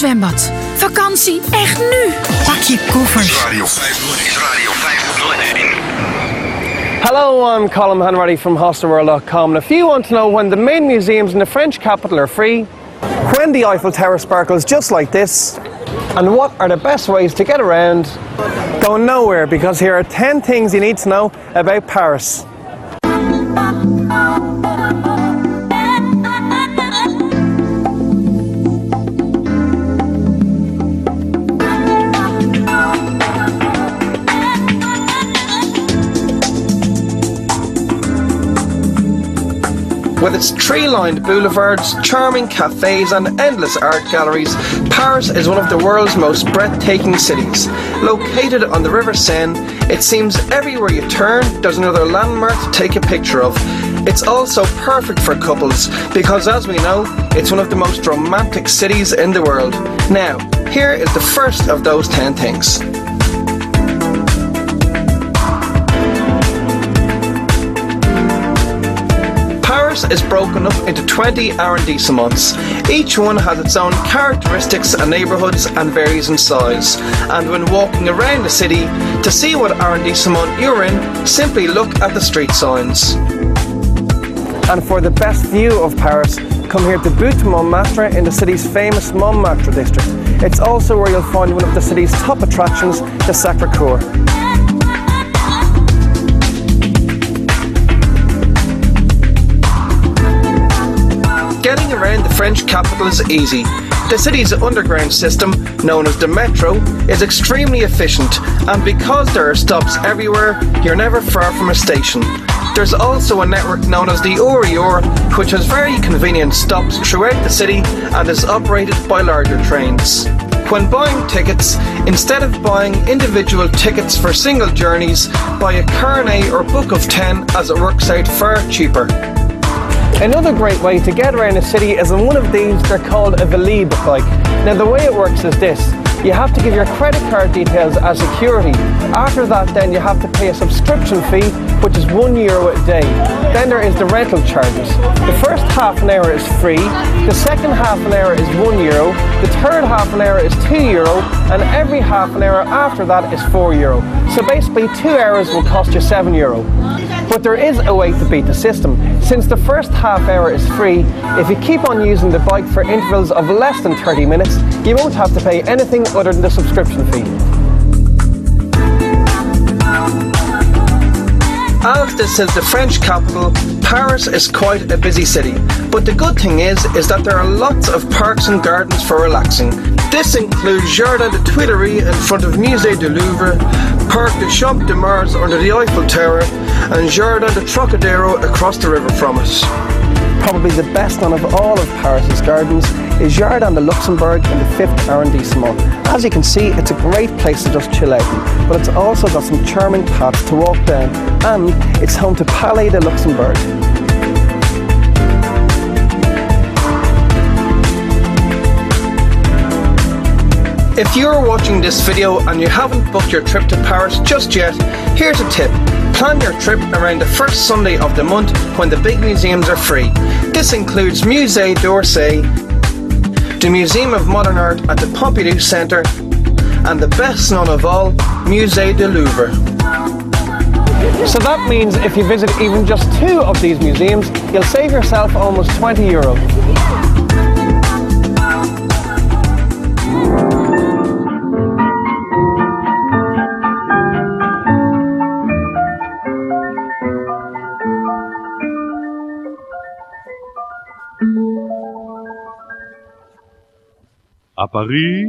Zwembad. Vakantie, echt nu. Pak je koffers. Radio 501 is Radio 501. Hello, I'm Colin Hanratty from hostelworld.com. If you want to know when the main museums in the French capital are free, when the Eiffel Tower sparkles just like this, and what are the best ways to get around, go nowhere because here are 10 things you need to know about Paris. With its tree lined boulevards, charming cafes, and endless art galleries, Paris is one of the world's most breathtaking cities. Located on the River Seine, it seems everywhere you turn, there's another landmark to take a picture of. It's also perfect for couples because, as we know, it's one of the most romantic cities in the world. Now, here is the first of those 10 things. Paris is broken up into 20 arrondissements. Each one has its own characteristics and neighbourhoods and varies in size. And when walking around the city, to see what arrondissement you're in, simply look at the street signs. And for the best view of Paris, come here to Butte Montmartre in the city's famous Montmartre district. It's also where you'll find one of the city's top attractions, the Sacre-Cœur. Getting around the French capital is easy. The city's underground system, known as the Metro, is extremely efficient, and because there are stops everywhere, you're never far from a station. There's also a network known as the Orior, which has very convenient stops throughout the city and is operated by larger trains. When buying tickets, instead of buying individual tickets for single journeys, buy a carnet or book of 10 as it works out far cheaper. Another great way to get around a city is on one of these, they're called a Velib bike. Now the way it works is this, you have to give your credit card details as security. After that then you have to pay a subscription fee, which is one euro a day. Then there is the rental charges. The first half an hour is free, the second half an hour is one euro, the third half an hour is two euro, and every half an hour after that is four euro. So basically two hours will cost you seven euro. But there is a way to beat the system. Since the first half hour is free, if you keep on using the bike for intervals of less than 30 minutes, you won't have to pay anything other than the subscription fee. This is the French capital, Paris is quite a busy city. But the good thing is, is that there are lots of parks and gardens for relaxing. This includes Jardin de Tuileries in front of Musée du Louvre, Parc du Champ de Mars under the Eiffel Tower, and Jardin de Trocadero across the river from us. Probably the best known of all of Paris's gardens is Jardin de Luxembourg in the 5th arrondissement. As you can see, it's a great place to just chill out but it's also got some charming paths to walk down, and it's home to Palais de Luxembourg. If you're watching this video and you haven't booked your trip to Paris just yet, here's a tip. Plan your trip around the first Sunday of the month when the big museums are free. This includes Musée d'Orsay, the Museum of Modern Art at the Pompidou Centre, and the best known of all, Musée du Louvre. So that means if you visit even just two of these museums, you'll save yourself almost 20 euro. À Paris,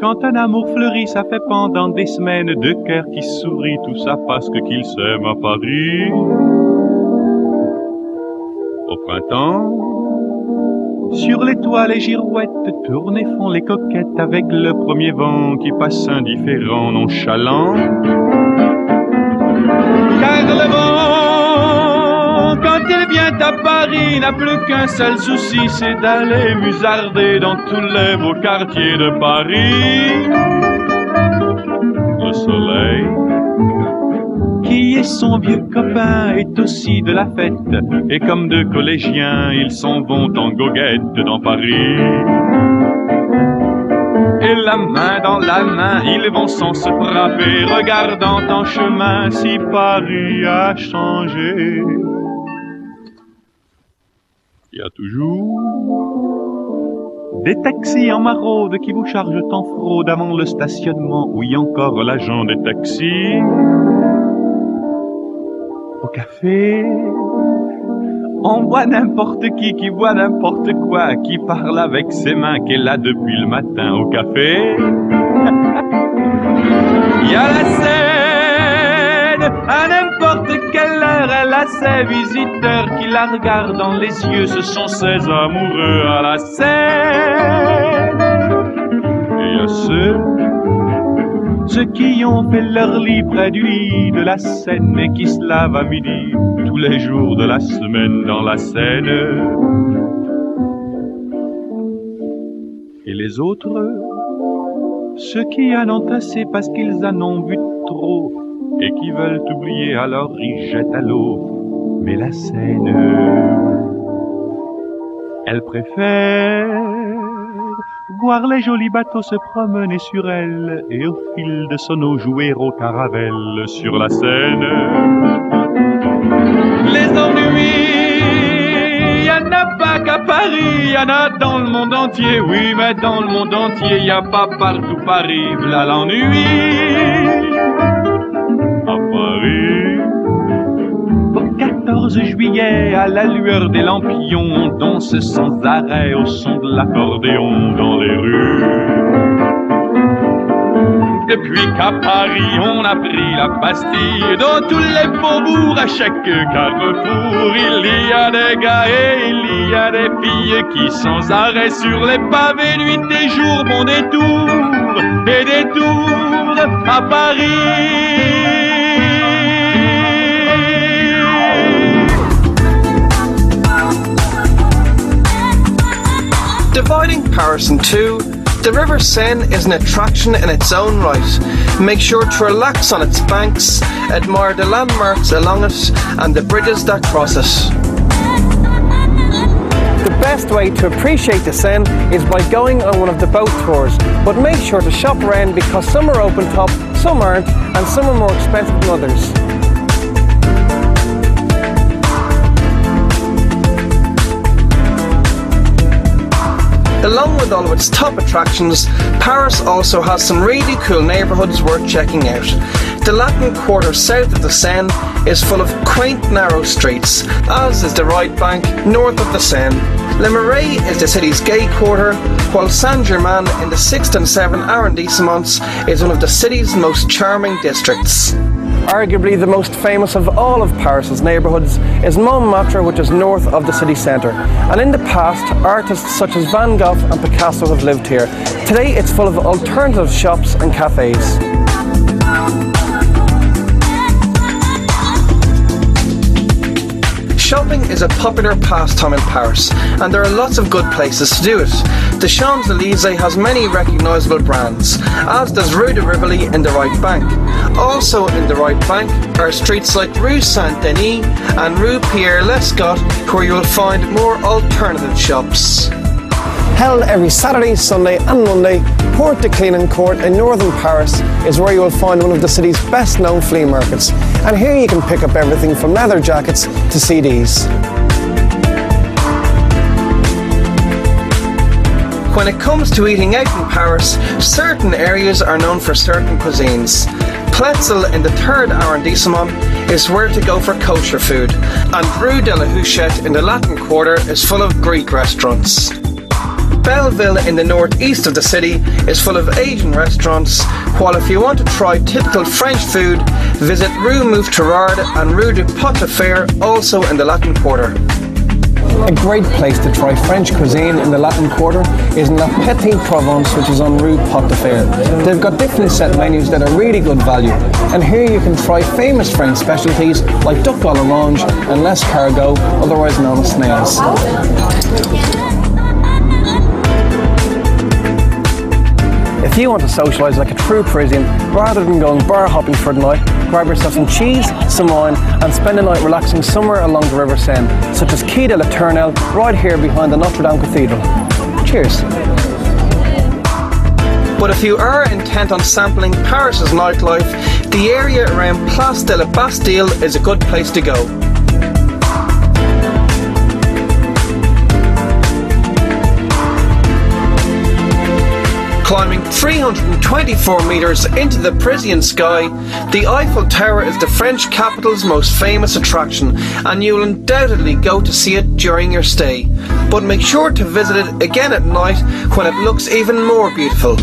quand un amour fleurit, ça fait pendant des semaines deux cœurs qui sourient, tout ça parce que qu'ils s'aiment à Paris. Au printemps, sur les toits, les girouettes tournent et font les coquettes avec le premier vent qui passe indifférent, nonchalant. Car le vent, quand il vient à Paris, n'a plus qu'un seul souci, c'est d'aller musarder dans tous les beaux quartiers de Paris. Le soleil, qui est son vieux copain, est aussi de la fête, et comme deux collégiens, ils s'en vont en goguette dans Paris. Et la main dans la main, ils vont sans se frapper, regardant en chemin si Paris a changé. Y a toujours des taxis en maraude qui vous chargent en fraude avant le stationnement. Oui, encore l'agent des taxis. Au café, on voit n'importe qui qui voit n'importe quoi, qui parle avec ses mains, qui est là depuis le matin au café. Il y a la scène, à n'importe quelle elle a ses visiteurs qui la regardent dans les yeux, ce sont ses amoureux à la scène. Et a ceux, ceux qui ont fait leur lit près du lit de la Seine et qui se lavent à midi tous les jours de la semaine dans la Seine. Et les autres, ceux qui en ont assez parce qu'ils en ont bu trop et qui veulent oublier, alors ils jettent à l'eau. Mais la Seine, elle préfère voir les jolis bateaux se promener sur elle et au fil de son eau jouer aux caravelles sur la Seine. Les ennuis, y en a pas qu'à Paris, y en a dans le monde entier, oui, mais dans le monde entier, y a pas partout Paris, voilà l'ennui. À Paris. Au 14 juillet, à la lueur des lampions, on danse sans arrêt au son de l'accordéon dans les rues. Depuis qu'à Paris on a pris la Bastille, dans tous les faubourgs, à chaque carrefour, il y a des gars et il y a des filles qui sans arrêt sur les pavés, nuit et jour, vont des tours et des tours à Paris. Dividing Paris in two, the River Seine is an attraction in its own right. Make sure to relax on its banks, admire the landmarks along it and the bridges that cross it. The best way to appreciate the Seine is by going on one of the boat tours, but make sure to shop around because some are open top, some aren't, and some are more expensive than others. Along with all of its top attractions, Paris also has some really cool neighbourhoods worth checking out. The Latin Quarter south of the Seine is full of quaint narrow streets, as is the right bank north of the Seine. Le Marais is the city's gay quarter, while Saint-Germain in the 6th and 7th arrondissements is one of the city's most charming districts. Arguably the most famous of all of Paris's neighbourhoods is Montmartre, which is north of the city centre. And in the past, artists such as Van Gogh and Picasso have lived here. Today, it's full of alternative shops and cafes. Shopping is a popular pastime in Paris, and there are lots of good places to do it. The Champs Elysees has many recognisable brands, as does Rue de Rivoli in the right bank. Also in the right bank are streets like Rue Saint Denis and Rue Pierre Lescott, where you will find more alternative shops. Held every Saturday, Sunday, and Monday, Port de Cleaning Court in northern Paris is where you will find one of the city's best known flea markets. And here you can pick up everything from leather jackets to CDs. When it comes to eating out in Paris, certain areas are known for certain cuisines. Pletzel in the 3rd arrondissement is where to go for kosher food, and Rue de la Huchette in the Latin Quarter is full of Greek restaurants. Belleville in the northeast of the city is full of Asian restaurants, while if you want to try typical French food, visit Rue Mouffetard and Rue du Pot de Fer, also in the Latin Quarter. A great place to try French cuisine in the Latin Quarter is in La Petite Provence, which is on Rue Pot de Fer. They've got different set menus that are really good value, and here you can try famous French specialties like duck à l'orange and l'escargot, otherwise known as snails. If you want to socialise like a true Parisian, rather than going bar hopping for the night, grab yourself some cheese, some wine, and spend the night relaxing somewhere along the River Seine, such as Quai de la Tournelle, right here behind the Notre Dame Cathedral. Cheers. But if you are intent on sampling Paris's nightlife, the area around Place de la Bastille is a good place to go. Climbing 324 metres into the Parisian sky, the Eiffel Tower is the French capital's most famous attraction, and you'll undoubtedly go to see it during your stay. But make sure to visit it again at night when it looks even more beautiful.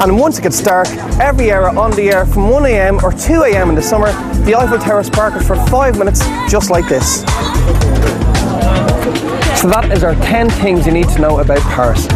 And once it gets dark, every hour on the air from 1am or 2am in the summer, the Eiffel Tower sparkles for 5 minutes just like this. So that is our 10 things you need to know about Paris.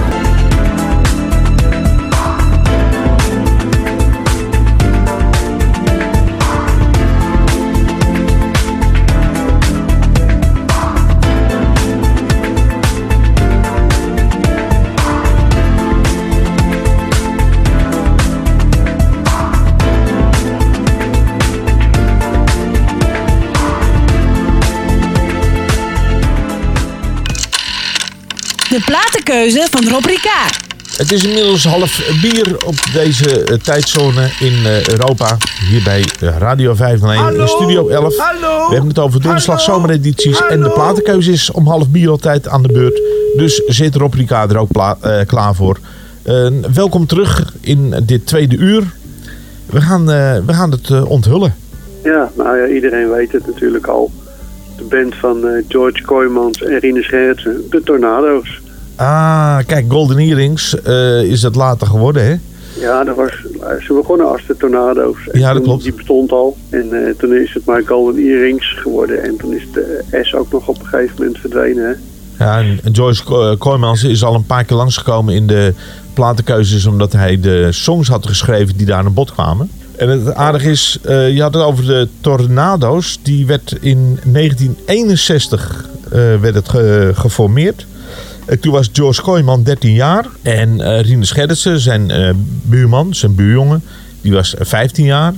De platenkeuze van Rob Ricard. Het is inmiddels half bier op deze eh, tijdzone in eh, Europa. Hier bij eh, Radio 501, Studio 11. Hallo. We hebben het over donderslag zomeredities. En de platenkeuze is om half bier altijd aan de beurt. Dus zit Rob Ricard er ook klaar voor. Welkom terug in dit tweede uur. We gaan, eh, we gaan het onthullen. Ja, nou ja, iedereen weet het natuurlijk al. De band van George Kooijmans en Rine Schertsen, de Tornado's. Ah, kijk, Golden Earrings eh, is het later geworden, hè? Ja, dat was, ze begonnen als de Tornado's. En Ja, dat klopt. Die bestond al. En eh, toen is het maar Golden Earrings geworden. En toen is de S ook nog op een gegeven moment verdwenen. Hè? Ja, en Joyce Ko- Kooijmans is al een paar keer langsgekomen in de platenkeuzes... omdat hij de songs had geschreven die daar aan bod kwamen. En het aardige is, eh, je had het over de Tornado's. Die werd in 1961 eh, werd het ge- geformeerd. En toen was George Kooijman 13 jaar. En eh Rine Scherritsen, zijn eh, buurman, zijn buurjongen, die was 15 jaar.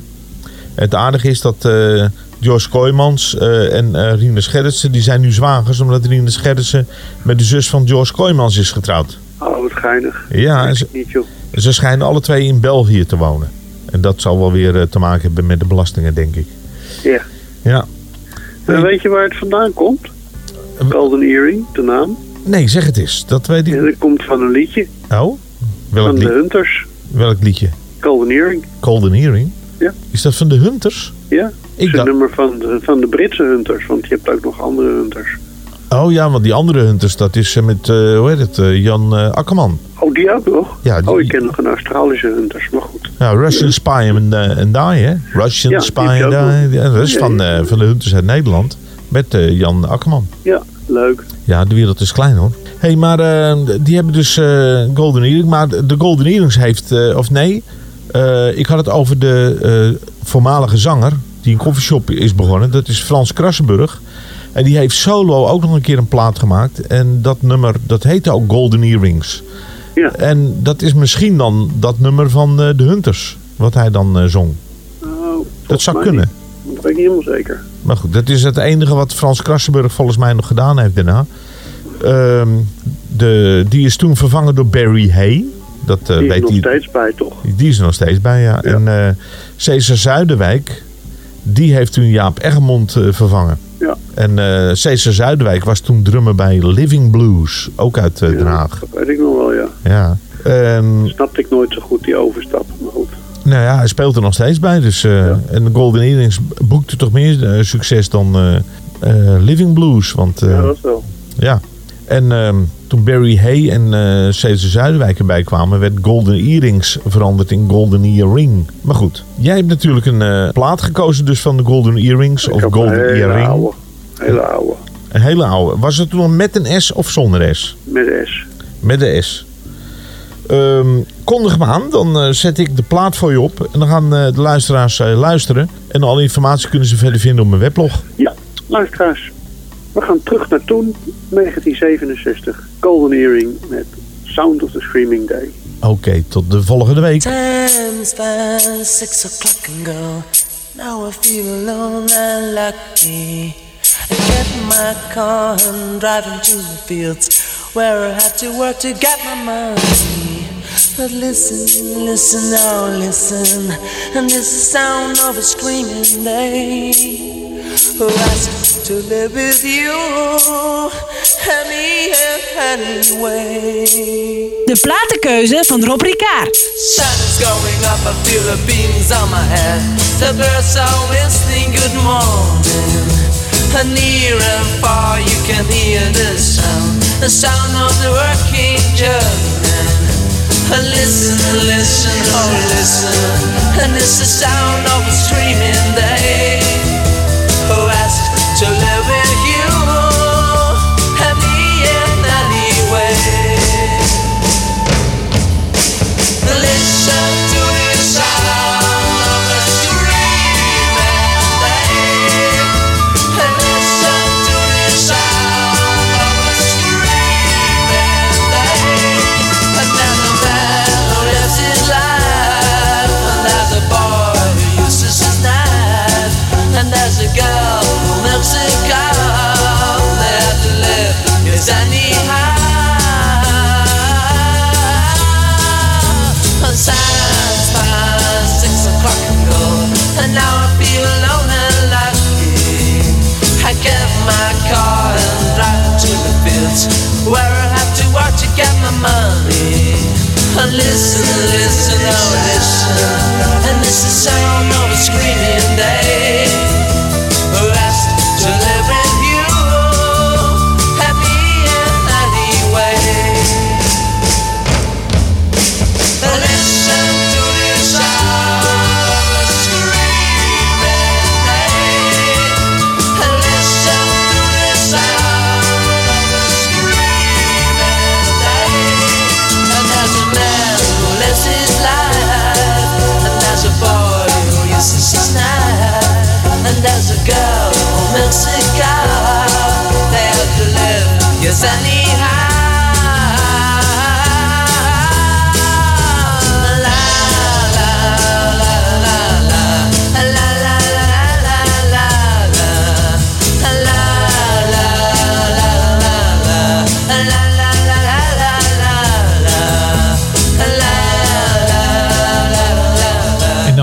Het aardige is dat eh George Kooijmans eh, en eh Rine Scherritsen... die zijn nu zwagers omdat Rine Scherritsen met de zus van George Kooijmans is getrouwd. Oh, wat geinig. Ja, ze, Niet joh. ze schijnen alle twee in België te wonen. En dat zal wel weer eh, te maken hebben met de belastingen, denk ik. Ja. Ja. En weet je waar het vandaan komt? Golden Earring, de naam. Nee, zeg het eens. Dat weet ik. Dat komt van een liedje Oh? Welk, van de Hunters. welk liedje? Golden Earring? Ja. Is dat van de Hunters? Ja, dat is een nummer van de, van de Britse Hunters. Want je hebt ook nog andere Hunters. Oh ja, want die andere Hunters, dat is eh, met, eh, hoe heet het, eh, Jan eh, Akkerman. Oh, die ook nog? Ja, die- Oh, ik ken nog een Australische Hunters, maar goed. Ja, Russian Spy and, and Die, hè? Russian Ja, Spy and. Die. Ja, dat is van, van de Hunters uit Nederland. Met Jan Akkerman. Ja, leuk. Ja, de wereld is klein hoor. Hé, hey, maar eh, die hebben dus eh, Golden Earring. Maar de Golden Earrings heeft, eh, of nee, ik had het over de voormalige zanger die een koffieshop is begonnen. Dat is Frans Krassenburg. En die heeft solo ook nog een keer een plaat gemaakt. En dat nummer, dat heette ook Golden Earrings. Ja. En dat is misschien dan dat nummer van de Hunters. Wat hij dan zong. Oh, Dat zou kunnen. Dat weet ik niet helemaal zeker. Maar goed, dat is het enige wat Frans Krassenburg volgens mij nog gedaan heeft daarna. Ehm, de, die is toen vervangen door Barry Hay. Dat eh, die is weet nog steeds bij, toch? Die is er nog steeds bij, ja. En eh Cesar Zuiderwijk, die heeft toen Jaap Egmond eh, vervangen. Ja. En eh Cesar Zuiderwijk was toen drummer bij Living Blues, ook uit Den Haag. Dat weet ik nog wel, ja. Ja. Ehm, Snapte ik nooit zo goed, die overstap. Nou ja, hij speelt er nog steeds bij. Dus, eh, En de Golden Earrings boekte toch meer eh, succes dan eh, Living Blues. Want, ja, dat wel. Ja. En ehm, toen Barry Hay en eh Cesar Zuiderwijk erbij kwamen, werd Golden Earrings veranderd in Golden Earring. Maar goed, jij hebt natuurlijk een plaat gekozen dus van de Golden Earrings of Golden een hele Earring. oude. Hele oude. Een hele oude. Was het toen met een S of zonder S? Met S. Met de S. Ehm, kondig me aan, dan eh, zet ik de plaat voor je op. En dan gaan eh, de luisteraars eh, luisteren. En alle informatie kunnen ze verder vinden op mijn weblog. Ja, luisteraars. We gaan terug naar toen, 1967. Golden Earring met Sound of the Screaming Day. Oké, tot de volgende week. Time's past six o'clock and go. Now I feel alone and lucky. I get my car and driving to the fields where I have to work to get my money. But listen, listen, now listen, and this is the sound of a screaming day. Who asked to live with you and me anyway. De platenkeuze van Rob Ricard. Sun is going up, I feel the beams on my head. The birds are whistling good morning. And near and far you can hear the sound, the sound of the working German. Listen, listen, oh listen, and it's the sound of a screaming day. listen and listen, oh listen, and this is.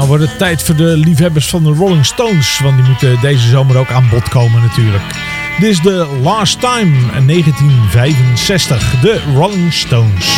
wordt het tijd voor de liefhebbers van de Rolling Stones. Want die moeten deze zomer ook aan bod komen natuurlijk. Dit is de Last Time 1965, de Rolling Stones.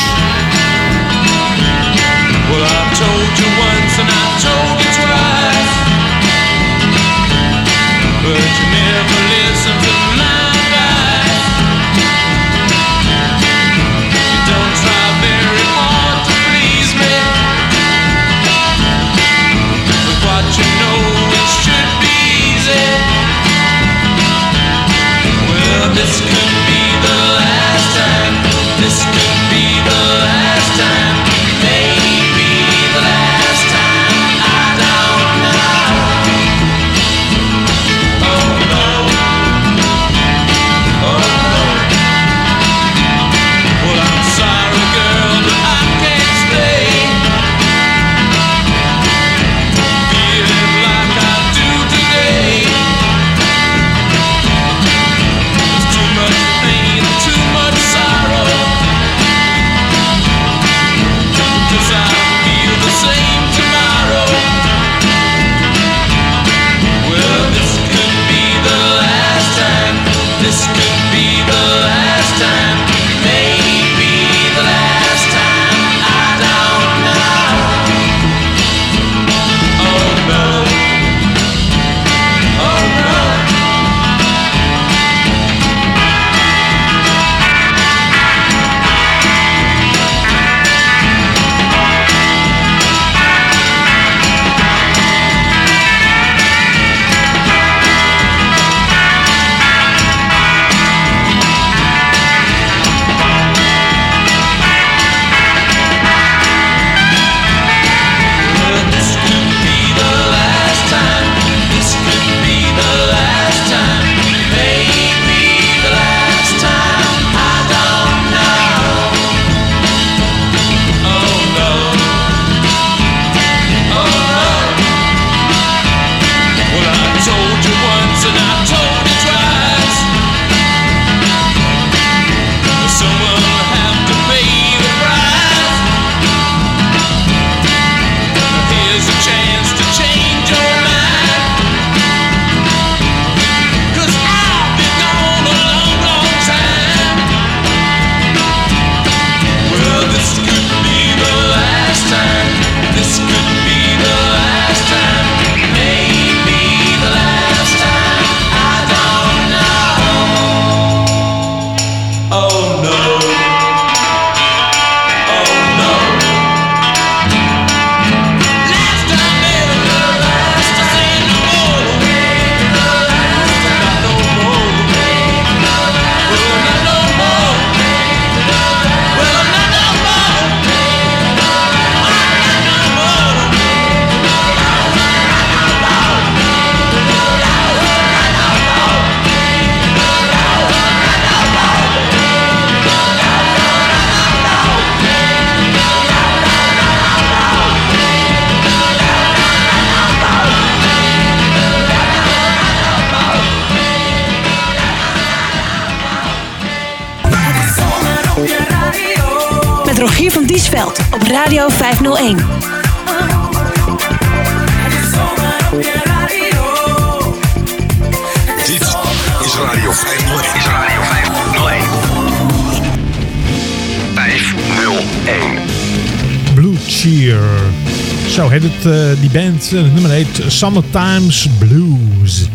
Zo heet het, eh, die band. En het nummer heet Summertime's Blues.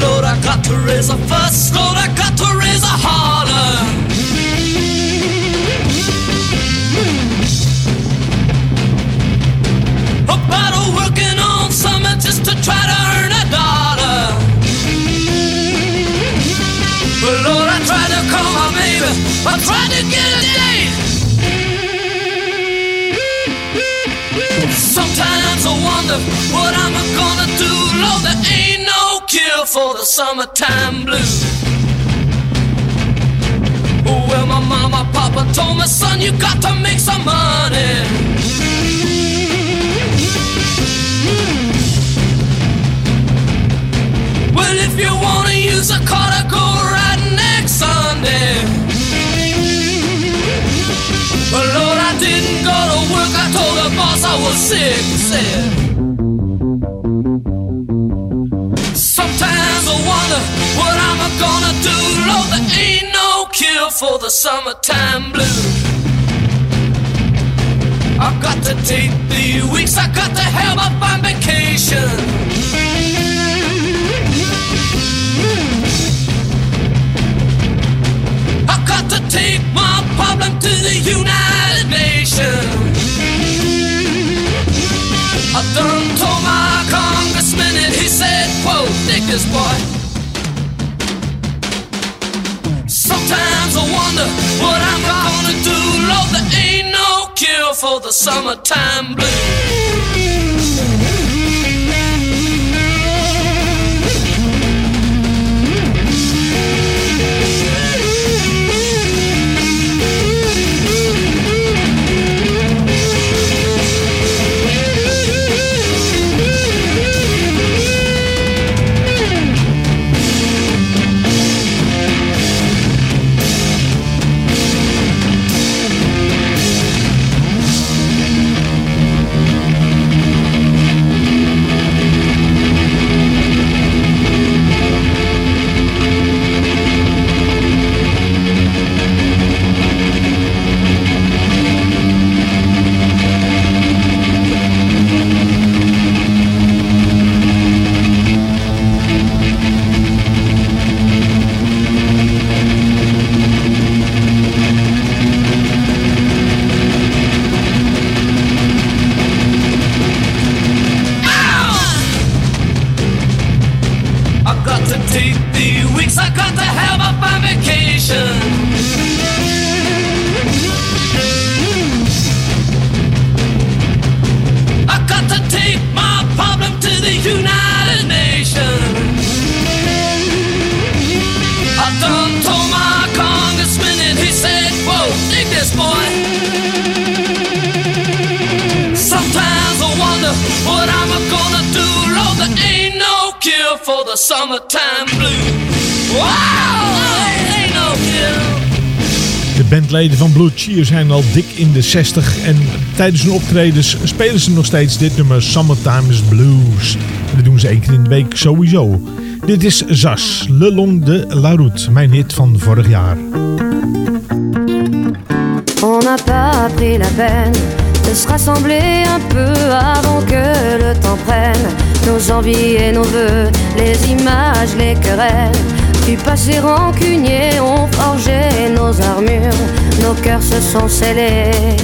Lord, I got to raise a for the summertime blues. Well, my mama, papa told me, son, you got to make some money. Well, if you wanna use a car to go right next Sunday. Well, Lord, I didn't go to work. I told the boss I was sick. Said. Gonna do. Lord, there ain't no cure for the summertime blues. I've got to take the weeks. I got to have a fun vacation. I got to take my problem to the United Nations. I done told my congressman and he said, quote, dig this boy. Sometimes I wonder what I'm gonna do. Lord, there ain't no cure for the summertime blues. De bandleden van Blue Cheer zijn al dik in de 60 en tijdens hun optredens spelen ze nog steeds dit nummer Summertime's Blues. En dat doen ze één keer in de week sowieso. Dit is Zas, Le Long de la Route, mijn hit van vorig jaar. On n'a pas pris la peine de se rassembler un peu avant que le temps prenne nos envies et nos voeux, les images, les querelles. Du passé rancunier. Ont forgé nos armures, nos cœurs se sont scellés.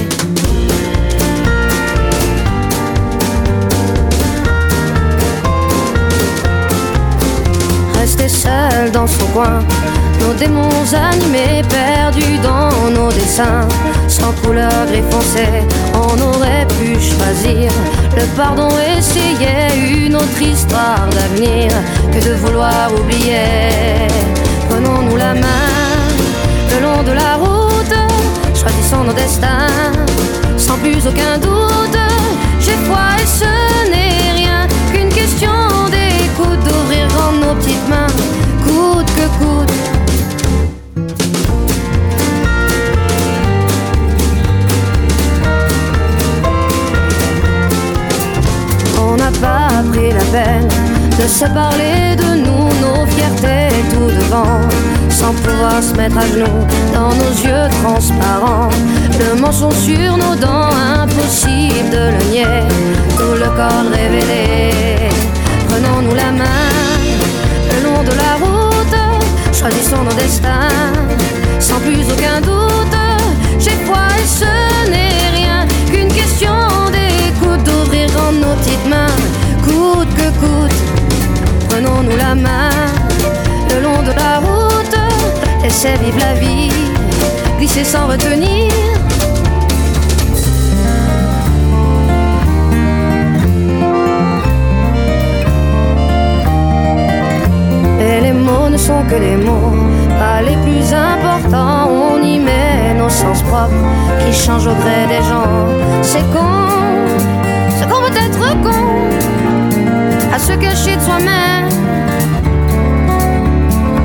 Resté seul dans son coin, nos démons animés, perdus dans nos dessins, sans couleur gris foncé, on aurait pu choisir le pardon, essayer une autre histoire d'avenir que de vouloir oublier. Prenons-nous la main le long de la route, choisissons nos destins, sans plus aucun doute. J'ai foi et ce la peine de se parler de nous, nos fiertés, tout de vent, sans pouvoir se mettre à genoux dans nos yeux transparents. Le mensonge sur nos dents, impossible de le nier, tout le corps révélé. Prenons-nous la main le long de la route, choisissons nos destins, sans plus aucun doute. J'ai foi et ce n'est rien qu'une question d'écoute, d'ouvrir en nos petites mains. Prenons-nous la main le long de la route, laissez vivre la vie, glisser sans retenir. Et les mots ne sont que des mots, pas les plus importants. On y met nos sens propres qui changent au gré des gens. C'est con, c'est qu'on peut être con à se cacher de soi-même.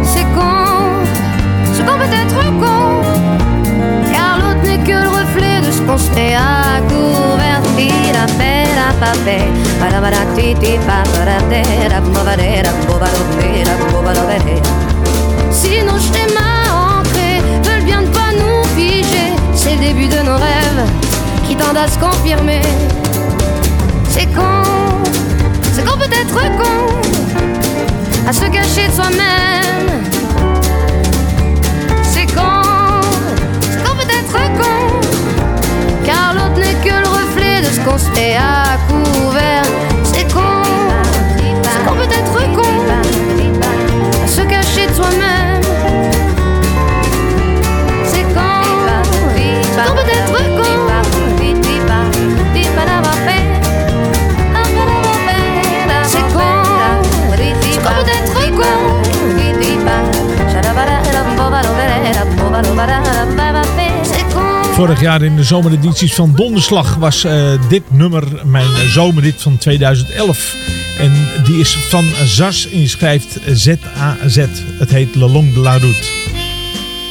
C'est con, c'est qu'on peut être con, car l'autre n'est que le reflet de ce qu'on se fait à couvert. Tira, pera, papé, para, para, titi, bobadopera. Si nos schémas ancrés veulent bien ne pas nous figer, c'est le début de nos rêves qui tendent à se confirmer. C'est con, con à se cacher de soi-même. C'est con, c'est qu'on peut être con, car l'autre n'est que le reflet de ce qu'on se fait à couvert. Vorig jaar in de zomeredities van Donderslag was eh, dit nummer mijn zomerrit van 2011. En die is van Zas en je schrijft Z-A-Z. Het heet Le Long de la Route.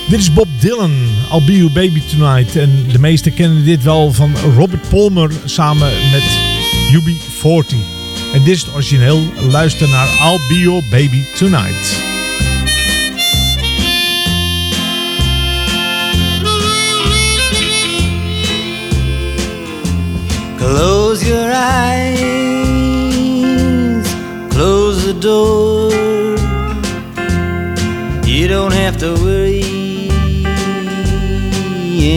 Dit is Bob Dylan, I'll Be Your Baby Tonight. En de meesten kennen dit wel van Robert Palmer samen met UB40. En dit is het origineel. Luister naar I'll Be Your Baby Tonight. Close your eyes, close the door. You don't have to worry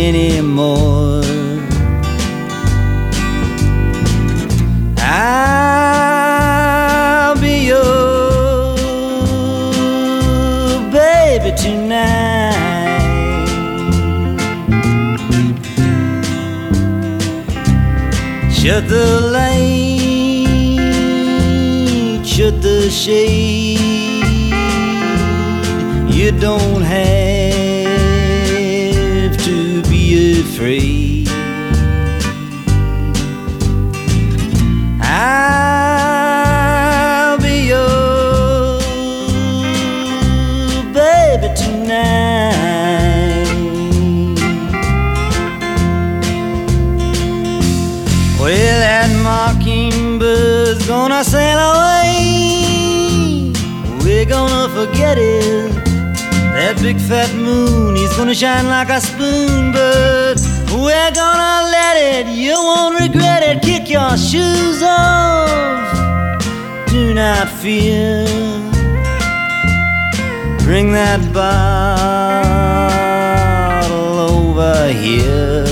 anymore. Shut the light, shut the shade. You don't have That moon, he's gonna shine like a spoon, but we're gonna let it. You won't regret it. Kick your shoes off. Do not fear. Bring that bottle over here.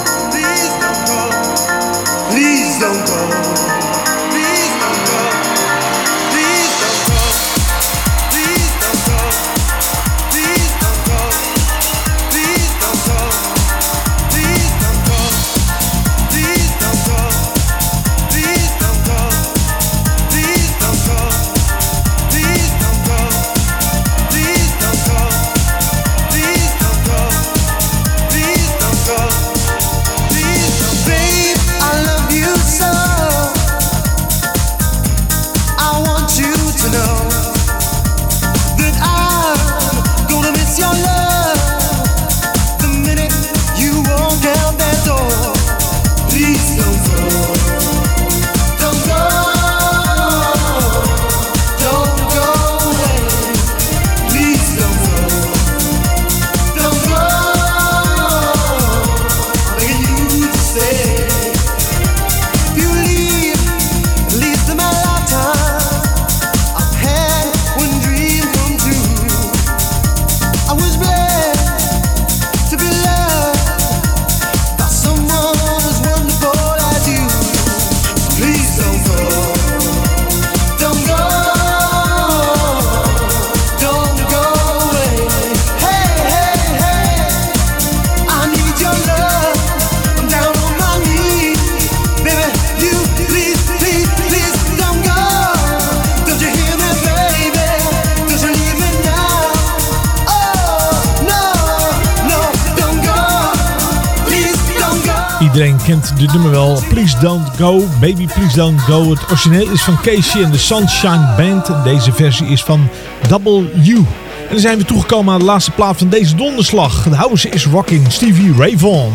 Baby Please Don't Go. Het origineel is van Casey en de Sunshine Band. Deze versie is van W. En dan zijn we toegekomen aan de laatste plaat van deze donderslag. De house is rocking Stevie Ray Vaughan.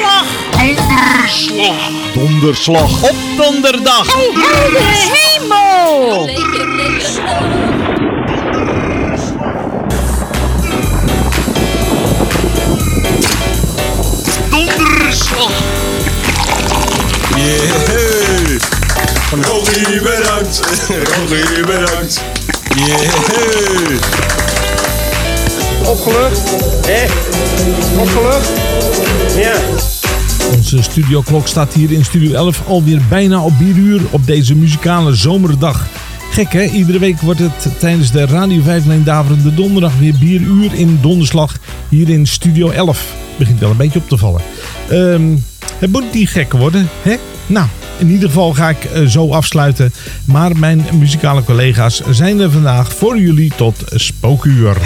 Donderslag. Donderslag. Donderslag. Op donderdag. Hey, donderslag. hemel. Donderslag. Donderslag. Yeah. Rogie, bedankt. Rogie, bedankt. Yeah. Opgelucht? Hé? Opgelucht? Ja. Onze studioklok staat hier in Studio 11 alweer bijna op 4 uur op deze muzikale zomerdag. Gek hè, iedere week wordt het tijdens de Radio 5 Leen Daverende Donderdag weer 4 uur in donderslag hier in Studio 11. Begint wel een beetje op te vallen. Ehm, het moet niet gek worden, hè? Nou, in ieder geval ga ik eh, zo afsluiten. Maar mijn muzikale collega's zijn er vandaag voor jullie tot spookuur.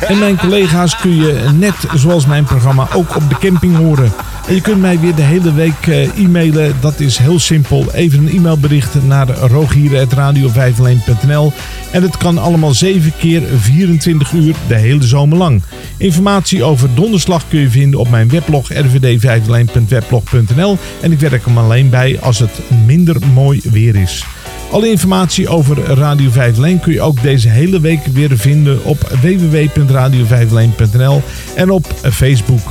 En mijn collega's kun je net zoals mijn programma ook op de camping horen. Je kunt mij weer de hele week eh, e-mailen. Dat is heel simpel. Even een e-mailbericht naar rogier.radio501.nl En het kan allemaal 7 keer 24 uur de hele zomer lang. Informatie over donderslag kun je vinden op mijn weblog rvd501.weblog.nl En ik werk hem alleen bij als het minder mooi weer is. Alle informatie over Radio 5 Leen kun je ook deze hele week weer vinden op www.radio5leen.nl en op Facebook.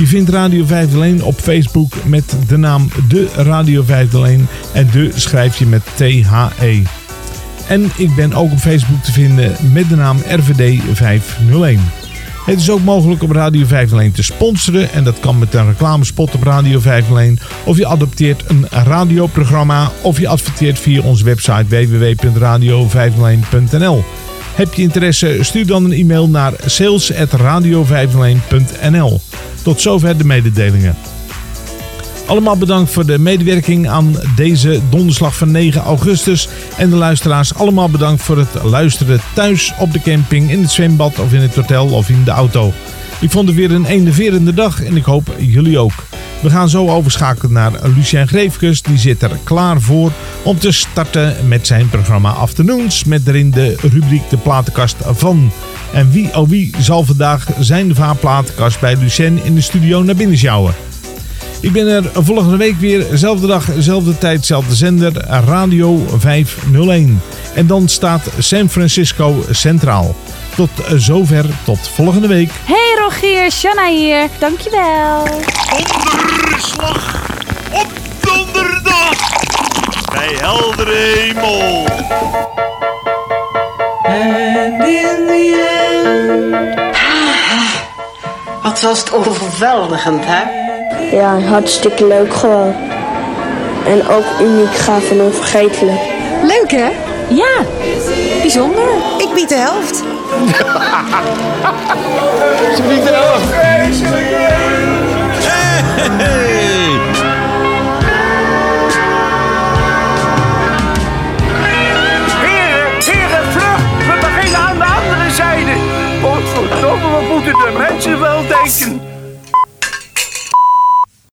Je vindt Radio 5 Leen op Facebook met de naam De Radio 5 Leen en De schrijf je met T-H-E. En ik ben ook op Facebook te vinden met de naam RVD 501. Het is ook mogelijk om Radio 501 te sponsoren en dat kan met een reclamespot op Radio 501 of je adopteert een radioprogramma of je adverteert via onze website www.radio501.nl. Heb je interesse, stuur dan een e-mail naar sales.radio501.nl. Tot zover de mededelingen. Allemaal bedankt voor de medewerking aan deze donderslag van 9 augustus. En de luisteraars allemaal bedankt voor het luisteren thuis op de camping, in het zwembad of in het hotel of in de auto. Ik vond het weer een enerverende dag en ik hoop jullie ook. We gaan zo overschakelen naar Lucien Greefkes. Die zit er klaar voor om te starten met zijn programma Afternoons. Met erin de rubriek De Platenkast van. En wie oh wie zal vandaag zijn vaarplatenkast bij Lucien in de studio naar binnen sjouwen. Ik ben er volgende week weer. Zelfde dag, tijd, zender. Radio 501. En dan staat San Francisco centraal. Tot zover, tot volgende week. Hey Rogier, Shanna hier. Dankjewel. Donderslag op donderdag bij heldere hemel. And in the end. Wat was het overweldigend, hè? Ja, hartstikke leuk gewoon. En ook uniek, gaaf en onvergetelijk. Leuk hè? Ja, bijzonder. Ik bied de helft. Ze de helft. Hey. Heren, heren, vlug! We beginnen aan de andere zijde. Godverdomme, wat moeten de mensen wel denken?